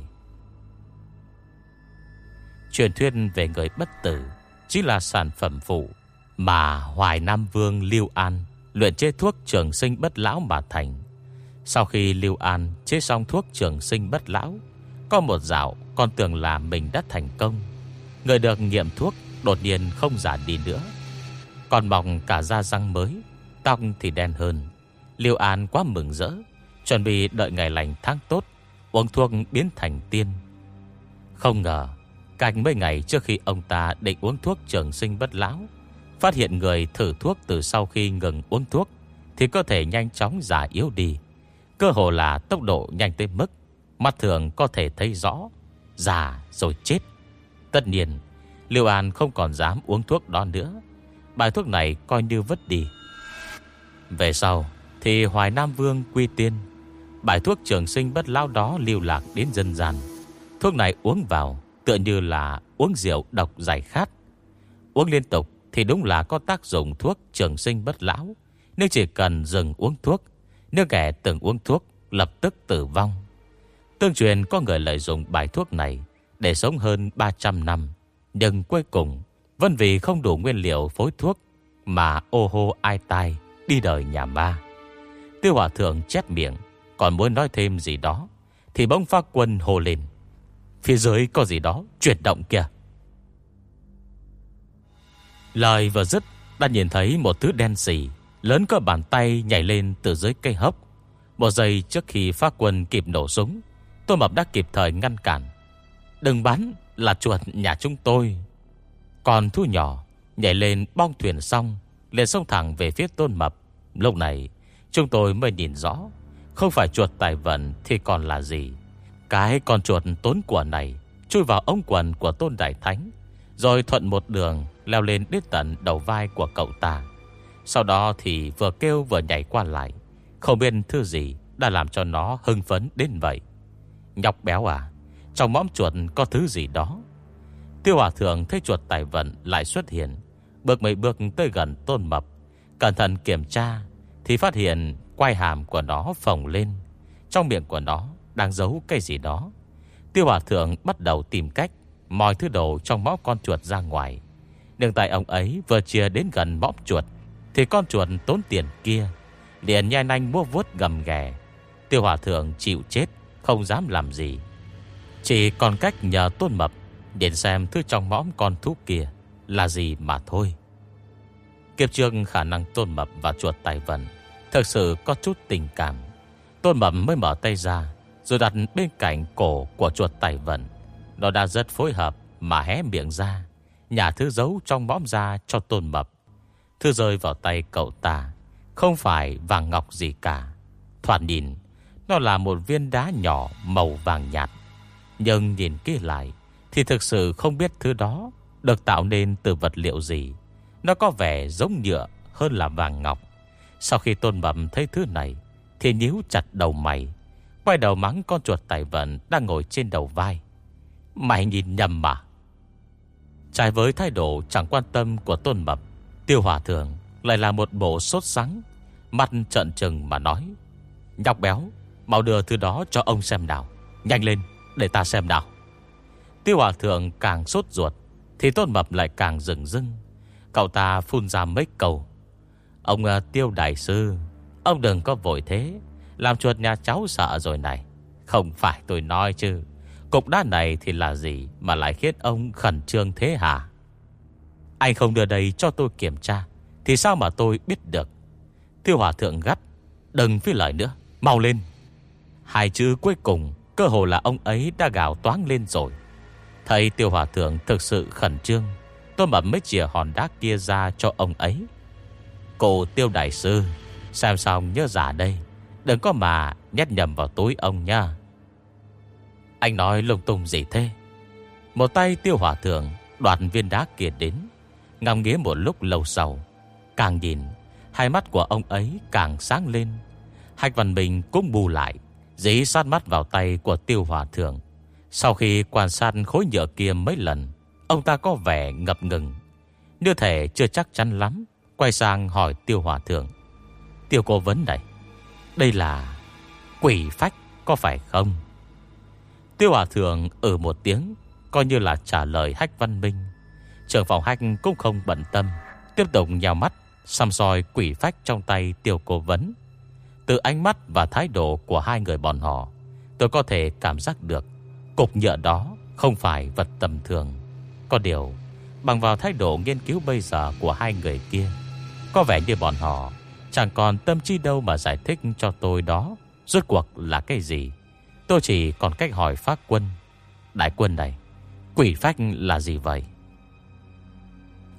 Truyền thuyết về người bất tử Chỉ là sản phẩm phụ Mà Hoài Nam Vương Lưu An Luyện chế thuốc trường sinh bất lão mà thành. Sau khi Lưu An chế xong thuốc trường sinh bất lão, Có một dạo con tưởng là mình đã thành công. Người được nghiệm thuốc Đột nhiên không giả đi nữa. Còn mọc cả da răng mới, Tóc thì đen hơn. Liêu An quá mừng rỡ, Chuẩn bị đợi ngày lành tháng tốt, Uống thuốc biến thành tiên. Không ngờ Cạnh mấy ngày trước khi ông ta định uống thuốc trường sinh bất lão, Phát hiện người thử thuốc từ sau khi ngừng uống thuốc Thì cơ thể nhanh chóng già yếu đi. Cơ hồ là tốc độ nhanh tới mức Mắt thường có thể thấy rõ, Già rồi chết. Tất nhiên Liêu An không còn dám uống thuốc đó nữa. Bài thuốc này coi như vứt đi. Về sau, Thì Hoài Nam Vương quy tiên. Bài thuốc trường sinh bất lao đó lưu lạc đến dân gian. Thuốc này uống vào, Tựa như là uống rượu độc giải khát. Uống liên tục Thì đúng là có tác dụng thuốc trường sinh bất lão. Nếu chỉ cần dừng uống thuốc, Nếu kẻ từng uống thuốc Lập tức tử vong. Tương truyền có người lợi dụng bài thuốc này Để sống hơn 300 năm. Nhưng cuối cùng. Vân vì không đủ nguyên liệu phối thuốc Mà ô hô ai tai Đi đời nhà ma. Tiêu hòa thượng chép miệng, Còn muốn nói thêm gì đó, Thì bỗng phát quân hồ lên. Phía dưới có gì đó chuyển động kìa. Lời vừa dứt, Đã nhìn thấy một thứ đen xỉ Lớn có bàn tay nhảy lên từ dưới cây hốc. Một giây trước khi phát quân kịp nổ súng Tôi Mập đã kịp thời ngăn cản. Đừng bắn là chuột nhà chúng tôi. Còn thu nhỏ Nhảy lên bong thuyền xong, liền sông thẳng về phía Tôn Mập. Lúc này, chúng tôi mới nhìn rõ, Không phải chuột tài vận Thì còn là gì. Cái con chuột tốn của này Chui vào ống quần của Tôn Đại Thánh, Rồi thuận một đường Leo lên đến tận đầu vai của cậu ta. Sau đó thì vừa kêu vừa nhảy qua lại. Không biết thứ gì Đã làm cho nó hưng phấn đến vậy. Nhọc béo à trong mõm chuột có thứ gì đó. Tiêu hòa thượng thấy chuột tài vận lại xuất hiện, Bước mấy bước tới gần tôn mập. Cẩn thận kiểm tra, Thì phát hiện quai hàm của nó phồng lên. Trong miệng của nó Đang giấu cái gì đó. Tiêu hòa thượng bắt đầu tìm cách Mọi thứ đồ trong mõm con chuột ra ngoài. Nhưng tại ông ấy vừa chia đến gần mõm chuột, Thì con chuột tốn tiền kia, Liền nhai nanh mua vuốt gầm ghè. Tiêu hòa thượng chịu chết, Không dám làm gì. Chỉ còn cách nhờ tôn mập Đến xem thứ trong mõm con thú kia Là gì mà thôi. Kiếp trước khả năng tôn mập và chuột tài vận Thực sự có chút tình cảm. Tôn mập mới mở tay ra, Rồi đặt bên cạnh cổ của chuột tài vận Nó đã rất phối hợp Mà hé miệng ra Nhà thứ giấu trong mõm ra cho tôn mập. Thư rơi vào tay cậu ta Không phải vàng ngọc gì cả. Thoạt nhìn, Nó là một viên đá nhỏ màu vàng nhạt. Nhưng nhìn kỹ lại, Thì thực sự không biết thứ đó Được tạo nên từ vật liệu gì. Nó có vẻ giống nhựa hơn là vàng ngọc. Sau khi tôn bẩm thấy thứ này, Thì nhíu chặt đầu mày, Quay đầu mắng con chuột tài vận Đang ngồi trên đầu vai. Mày nhìn nhầm mà. Trái với thái độ chẳng quan tâm của tôn mập Tiêu hòa thường Lại là một bộ sốt sắng, Mặt trận trừng mà nói Nhọc béo, Mau đưa thứ đó cho ông xem nào. Nhanh lên để ta xem nào. Tiêu hòa thượng càng sốt ruột Thì tôn mập lại càng rừng rưng. Cậu ta phun ra mấy câu. Ông uh, tiêu đại sư Ông đừng có vội thế. Làm chuột nhà cháu sợ rồi này. Không phải tôi nói chứ. Cục đá này thì là gì Mà lại khiến ông khẩn trương thế hả? Anh không đưa đây cho tôi kiểm tra Thì sao mà tôi biết được? Tiêu hòa thượng gắt Đừng phí lời nữa Mau lên. Hai chữ cuối cùng Cơ hồ là ông ấy đã gào toán lên rồi. Thầy tiêu hòa thượng thực sự khẩn trương. Tôi mập mấy chìa hòn đá kia ra cho ông ấy. Cô tiêu đại sư, Xem xong nhớ giả đây. Đừng có mà nhét nhầm vào túi ông nha. Anh nói lung tung gì thế? Một tay tiêu hỏa thượng Đoạt viên đá kia đến, Ngắm nghĩa một lúc lâu sau. Càng nhìn, Hai mắt của ông ấy càng sáng lên. Hạch Văn Bình cũng bù lại. Dí sát mắt vào tay của tiêu hòa thượng. Sau khi quan sát khối nhựa kia mấy lần, Ông ta có vẻ ngập ngừng. Như thể chưa chắc chắn lắm, Quay sang hỏi tiêu hòa thượng. Tiêu cố vấn này, Đây là quỷ phách có phải không? Tiêu hòa thượng ở một tiếng, Coi như là trả lời hách văn minh. Trưởng phòng hách cũng không bận tâm, Tiếp tục nhào mắt Xăm soi quỷ phách trong tay tiêu cố vấn. Từ ánh mắt và thái độ của hai người bọn họ, Tôi có thể cảm giác được Cục nhựa đó không phải vật tầm thường. Có điều, Bằng vào thái độ nghiên cứu bây giờ của hai người kia, Có vẻ như bọn họ Chẳng còn tâm trí đâu mà giải thích cho tôi đó Rốt cuộc là cái gì. Tôi chỉ còn cách hỏi phát quân, Đại quân này, Quỷ phách là gì vậy?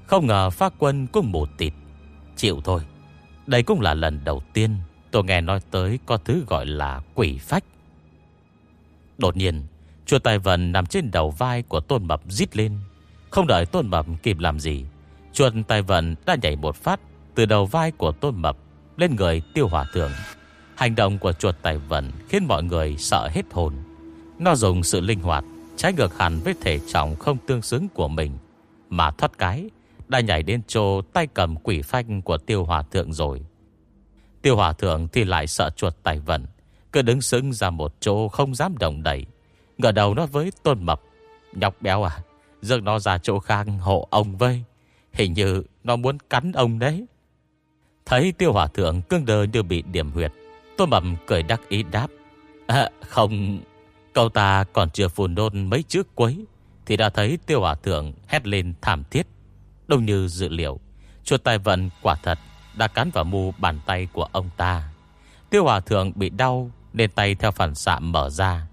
Không ngờ phát quân cũng mù tịt. Chịu thôi, Đây cũng là lần đầu tiên Tôi nghe nói tới có thứ gọi là quỷ phách. Đột nhiên Chùa tài vận nằm trên đầu vai của Tôn Mập rít lên. Không đợi Tôn Mập kịp làm gì Chuột tài vận đã nhảy một phát Từ đầu vai của Tôn Mập Lên người tiêu hỏa thượng. Hành động của chuột tài vận Khiến mọi người sợ hết hồn. Nó dùng sự linh hoạt, Trái ngược hẳn với thể trọng không tương xứng của mình, Mà thoát cái, Đã nhảy đến chỗ tay cầm quỷ phanh Của tiêu hòa thượng rồi. Tiêu hỏa thượng thì lại sợ chuột tài vận Cứ đứng sững ra một chỗ không dám động đẩy Ngờ đầu nó với tôn mập Nhọc béo à Dâng nó ra chỗ khác hộ ông vây Hình như nó muốn cắn ông đấy. Thấy tiêu hỏa thượng cương đơ như bị điểm huyệt Tôn mập cười đắc ý đáp à, Không Cậu ta còn chưa phùn đôn mấy chữ quấy Thì đã thấy tiêu hỏa thượng hét lên thảm thiết. Đông như dự liệu Chuột tài vận quả thật đã cắn vào mu bàn tay của ông ta. Tiêu hòa thượng bị đau, Nên tay theo phản xạ mở ra.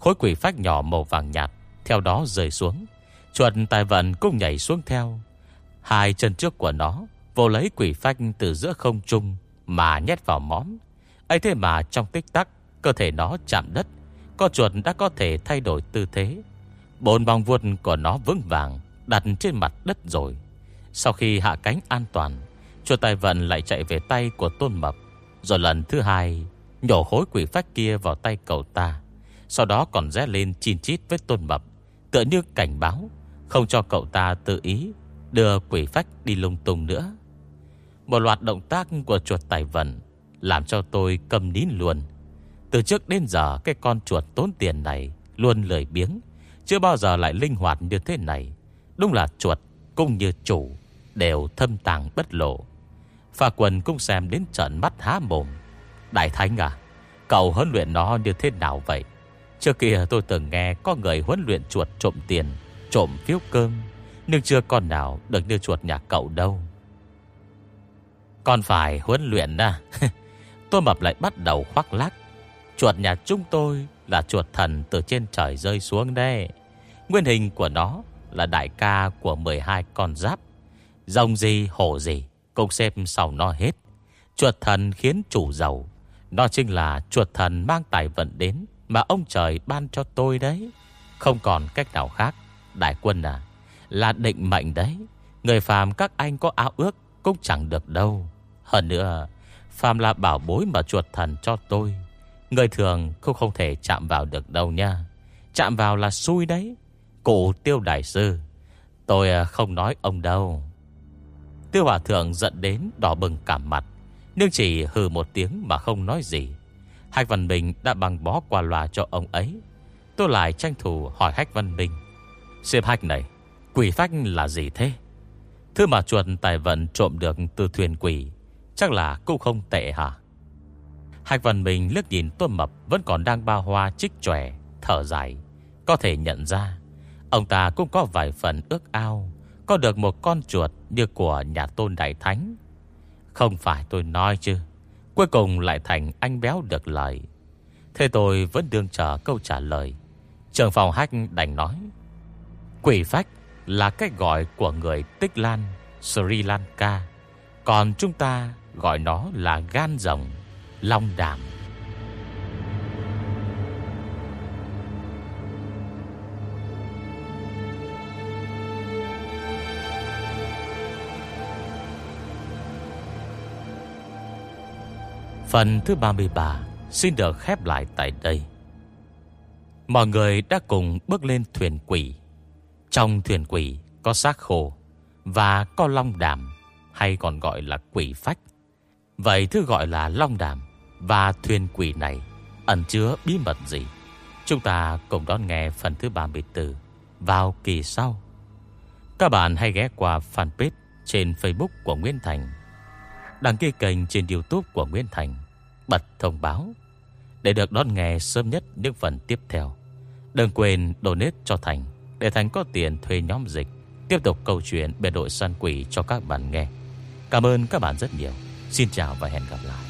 Khối quỷ phách nhỏ màu vàng nhạt Theo đó rơi xuống. Chuẩn tài vận cũng nhảy xuống theo. Hai chân trước của nó Vô lấy quỷ phách từ giữa không trung Mà nhét vào móm. Ấy thế mà trong tích tắc, Cơ thể nó chạm đất. Con chuột đã có thể thay đổi tư thế. Bốn vòng vuột của nó vững vàng Đặt trên mặt đất rồi. Sau khi hạ cánh an toàn Chuột tài vận lại chạy về tay của tôn mập. Rồi lần thứ hai, Nhổ khối quỷ phách kia vào tay cậu ta. Sau đó còn rẽ lên chin chít với tôn mập, Tựa như cảnh báo, Không cho cậu ta tự ý Đưa quỷ phách đi lung tung nữa. Một loạt động tác của chuột tài vận Làm cho tôi cầm nín luôn. Từ trước đến giờ, Cái con chuột tốn tiền này Luôn lười biếng, Chưa bao giờ lại linh hoạt như thế này. Đúng là chuột cũng như chủ, Đều thâm tàng bất lộ. Phà quần cũng xem đến trận mắt há mồm. Đại Thánh à Cậu huấn luyện nó như thế nào vậy? Trước kia tôi từng nghe Có người huấn luyện chuột trộm tiền, Trộm phiếu cơm, Nhưng chưa con nào được đưa chuột nhà cậu đâu. Còn phải huấn luyện à. <laughs> Tôi mập lại bắt đầu khoác lác. Chuột nhà chúng tôi Là chuột thần từ trên trời rơi xuống đây Nguyên hình của nó Là đại ca của 12 con giáp. Rồng gì, hổ gì? Cũng xem sau nó hết. Chuột thần khiến chủ giàu. Nó chính là chuột thần mang tài vận đến Mà ông trời ban cho tôi đấy. Không còn cách nào khác. Đại quân à Là định mệnh đấy. Người phàm các anh có áo ước Cũng chẳng được đâu. Hơn nữa, Phàm là bảo bối mà chuột thần cho tôi, Người thường cũng không thể chạm vào được đâu nha. Chạm vào là xui đấy. Cụ tiêu đại sư, Tôi à không nói ông đâu. Tiêu hòa thượng giận đến đỏ bừng cả mặt, Nhưng chỉ hừ một tiếng mà không nói gì. Hách Văn Bình đã bằng bó qua loa cho ông ấy. Tôi lại tranh thủ hỏi Hách Văn Bình, Xếp Hách này, Quỷ phách là gì thế? Thứ mà chuột tài vận trộm được từ thuyền quỷ, Chắc là cũng không tệ hả? Hạch Văn Bình lướt nhìn Tôn Mập Vẫn còn đang bao hoa trích tròe Thở dài. Có thể nhận ra, Ông ta cũng có vài phần ước ao. Có được một con chuột như của nhà Tôn Đại Thánh. Không phải tôi nói chứ Cuối cùng lại thành anh béo được lời. Thế tôi vẫn đương chờ câu trả lời. Trường phòng hách đành nói Quỷ phách là cách gọi của người Tích Lan, Sri Lanka. Còn chúng ta gọi nó là gan rồng, long đàm. Phần thứ 33 xin được khép lại tại đây. Mọi người đã cùng bước lên thuyền quỷ. Trong thuyền quỷ có xác khô và có long đàm, hay còn gọi là quỷ phách. Vậy thứ gọi là long đàm và thuyền quỷ này ẩn chứa bí mật gì? Chúng ta cùng đón nghe phần thứ 34 vào kỳ sau. Các bạn hãy ghé qua fanpage trên Facebook của Nguyễn Thành. Đăng ký kênh trên YouTube của Nguyễn Thành, bật thông báo để được đón nghe sớm nhất những phần tiếp theo. Đừng quên donate cho Thành để Thành có tiền thuê nhóm dịch tiếp tục câu chuyện biệt đội săn quỷ cho các bạn nghe. Cảm ơn các bạn rất nhiều. Xin chào và hẹn gặp lại.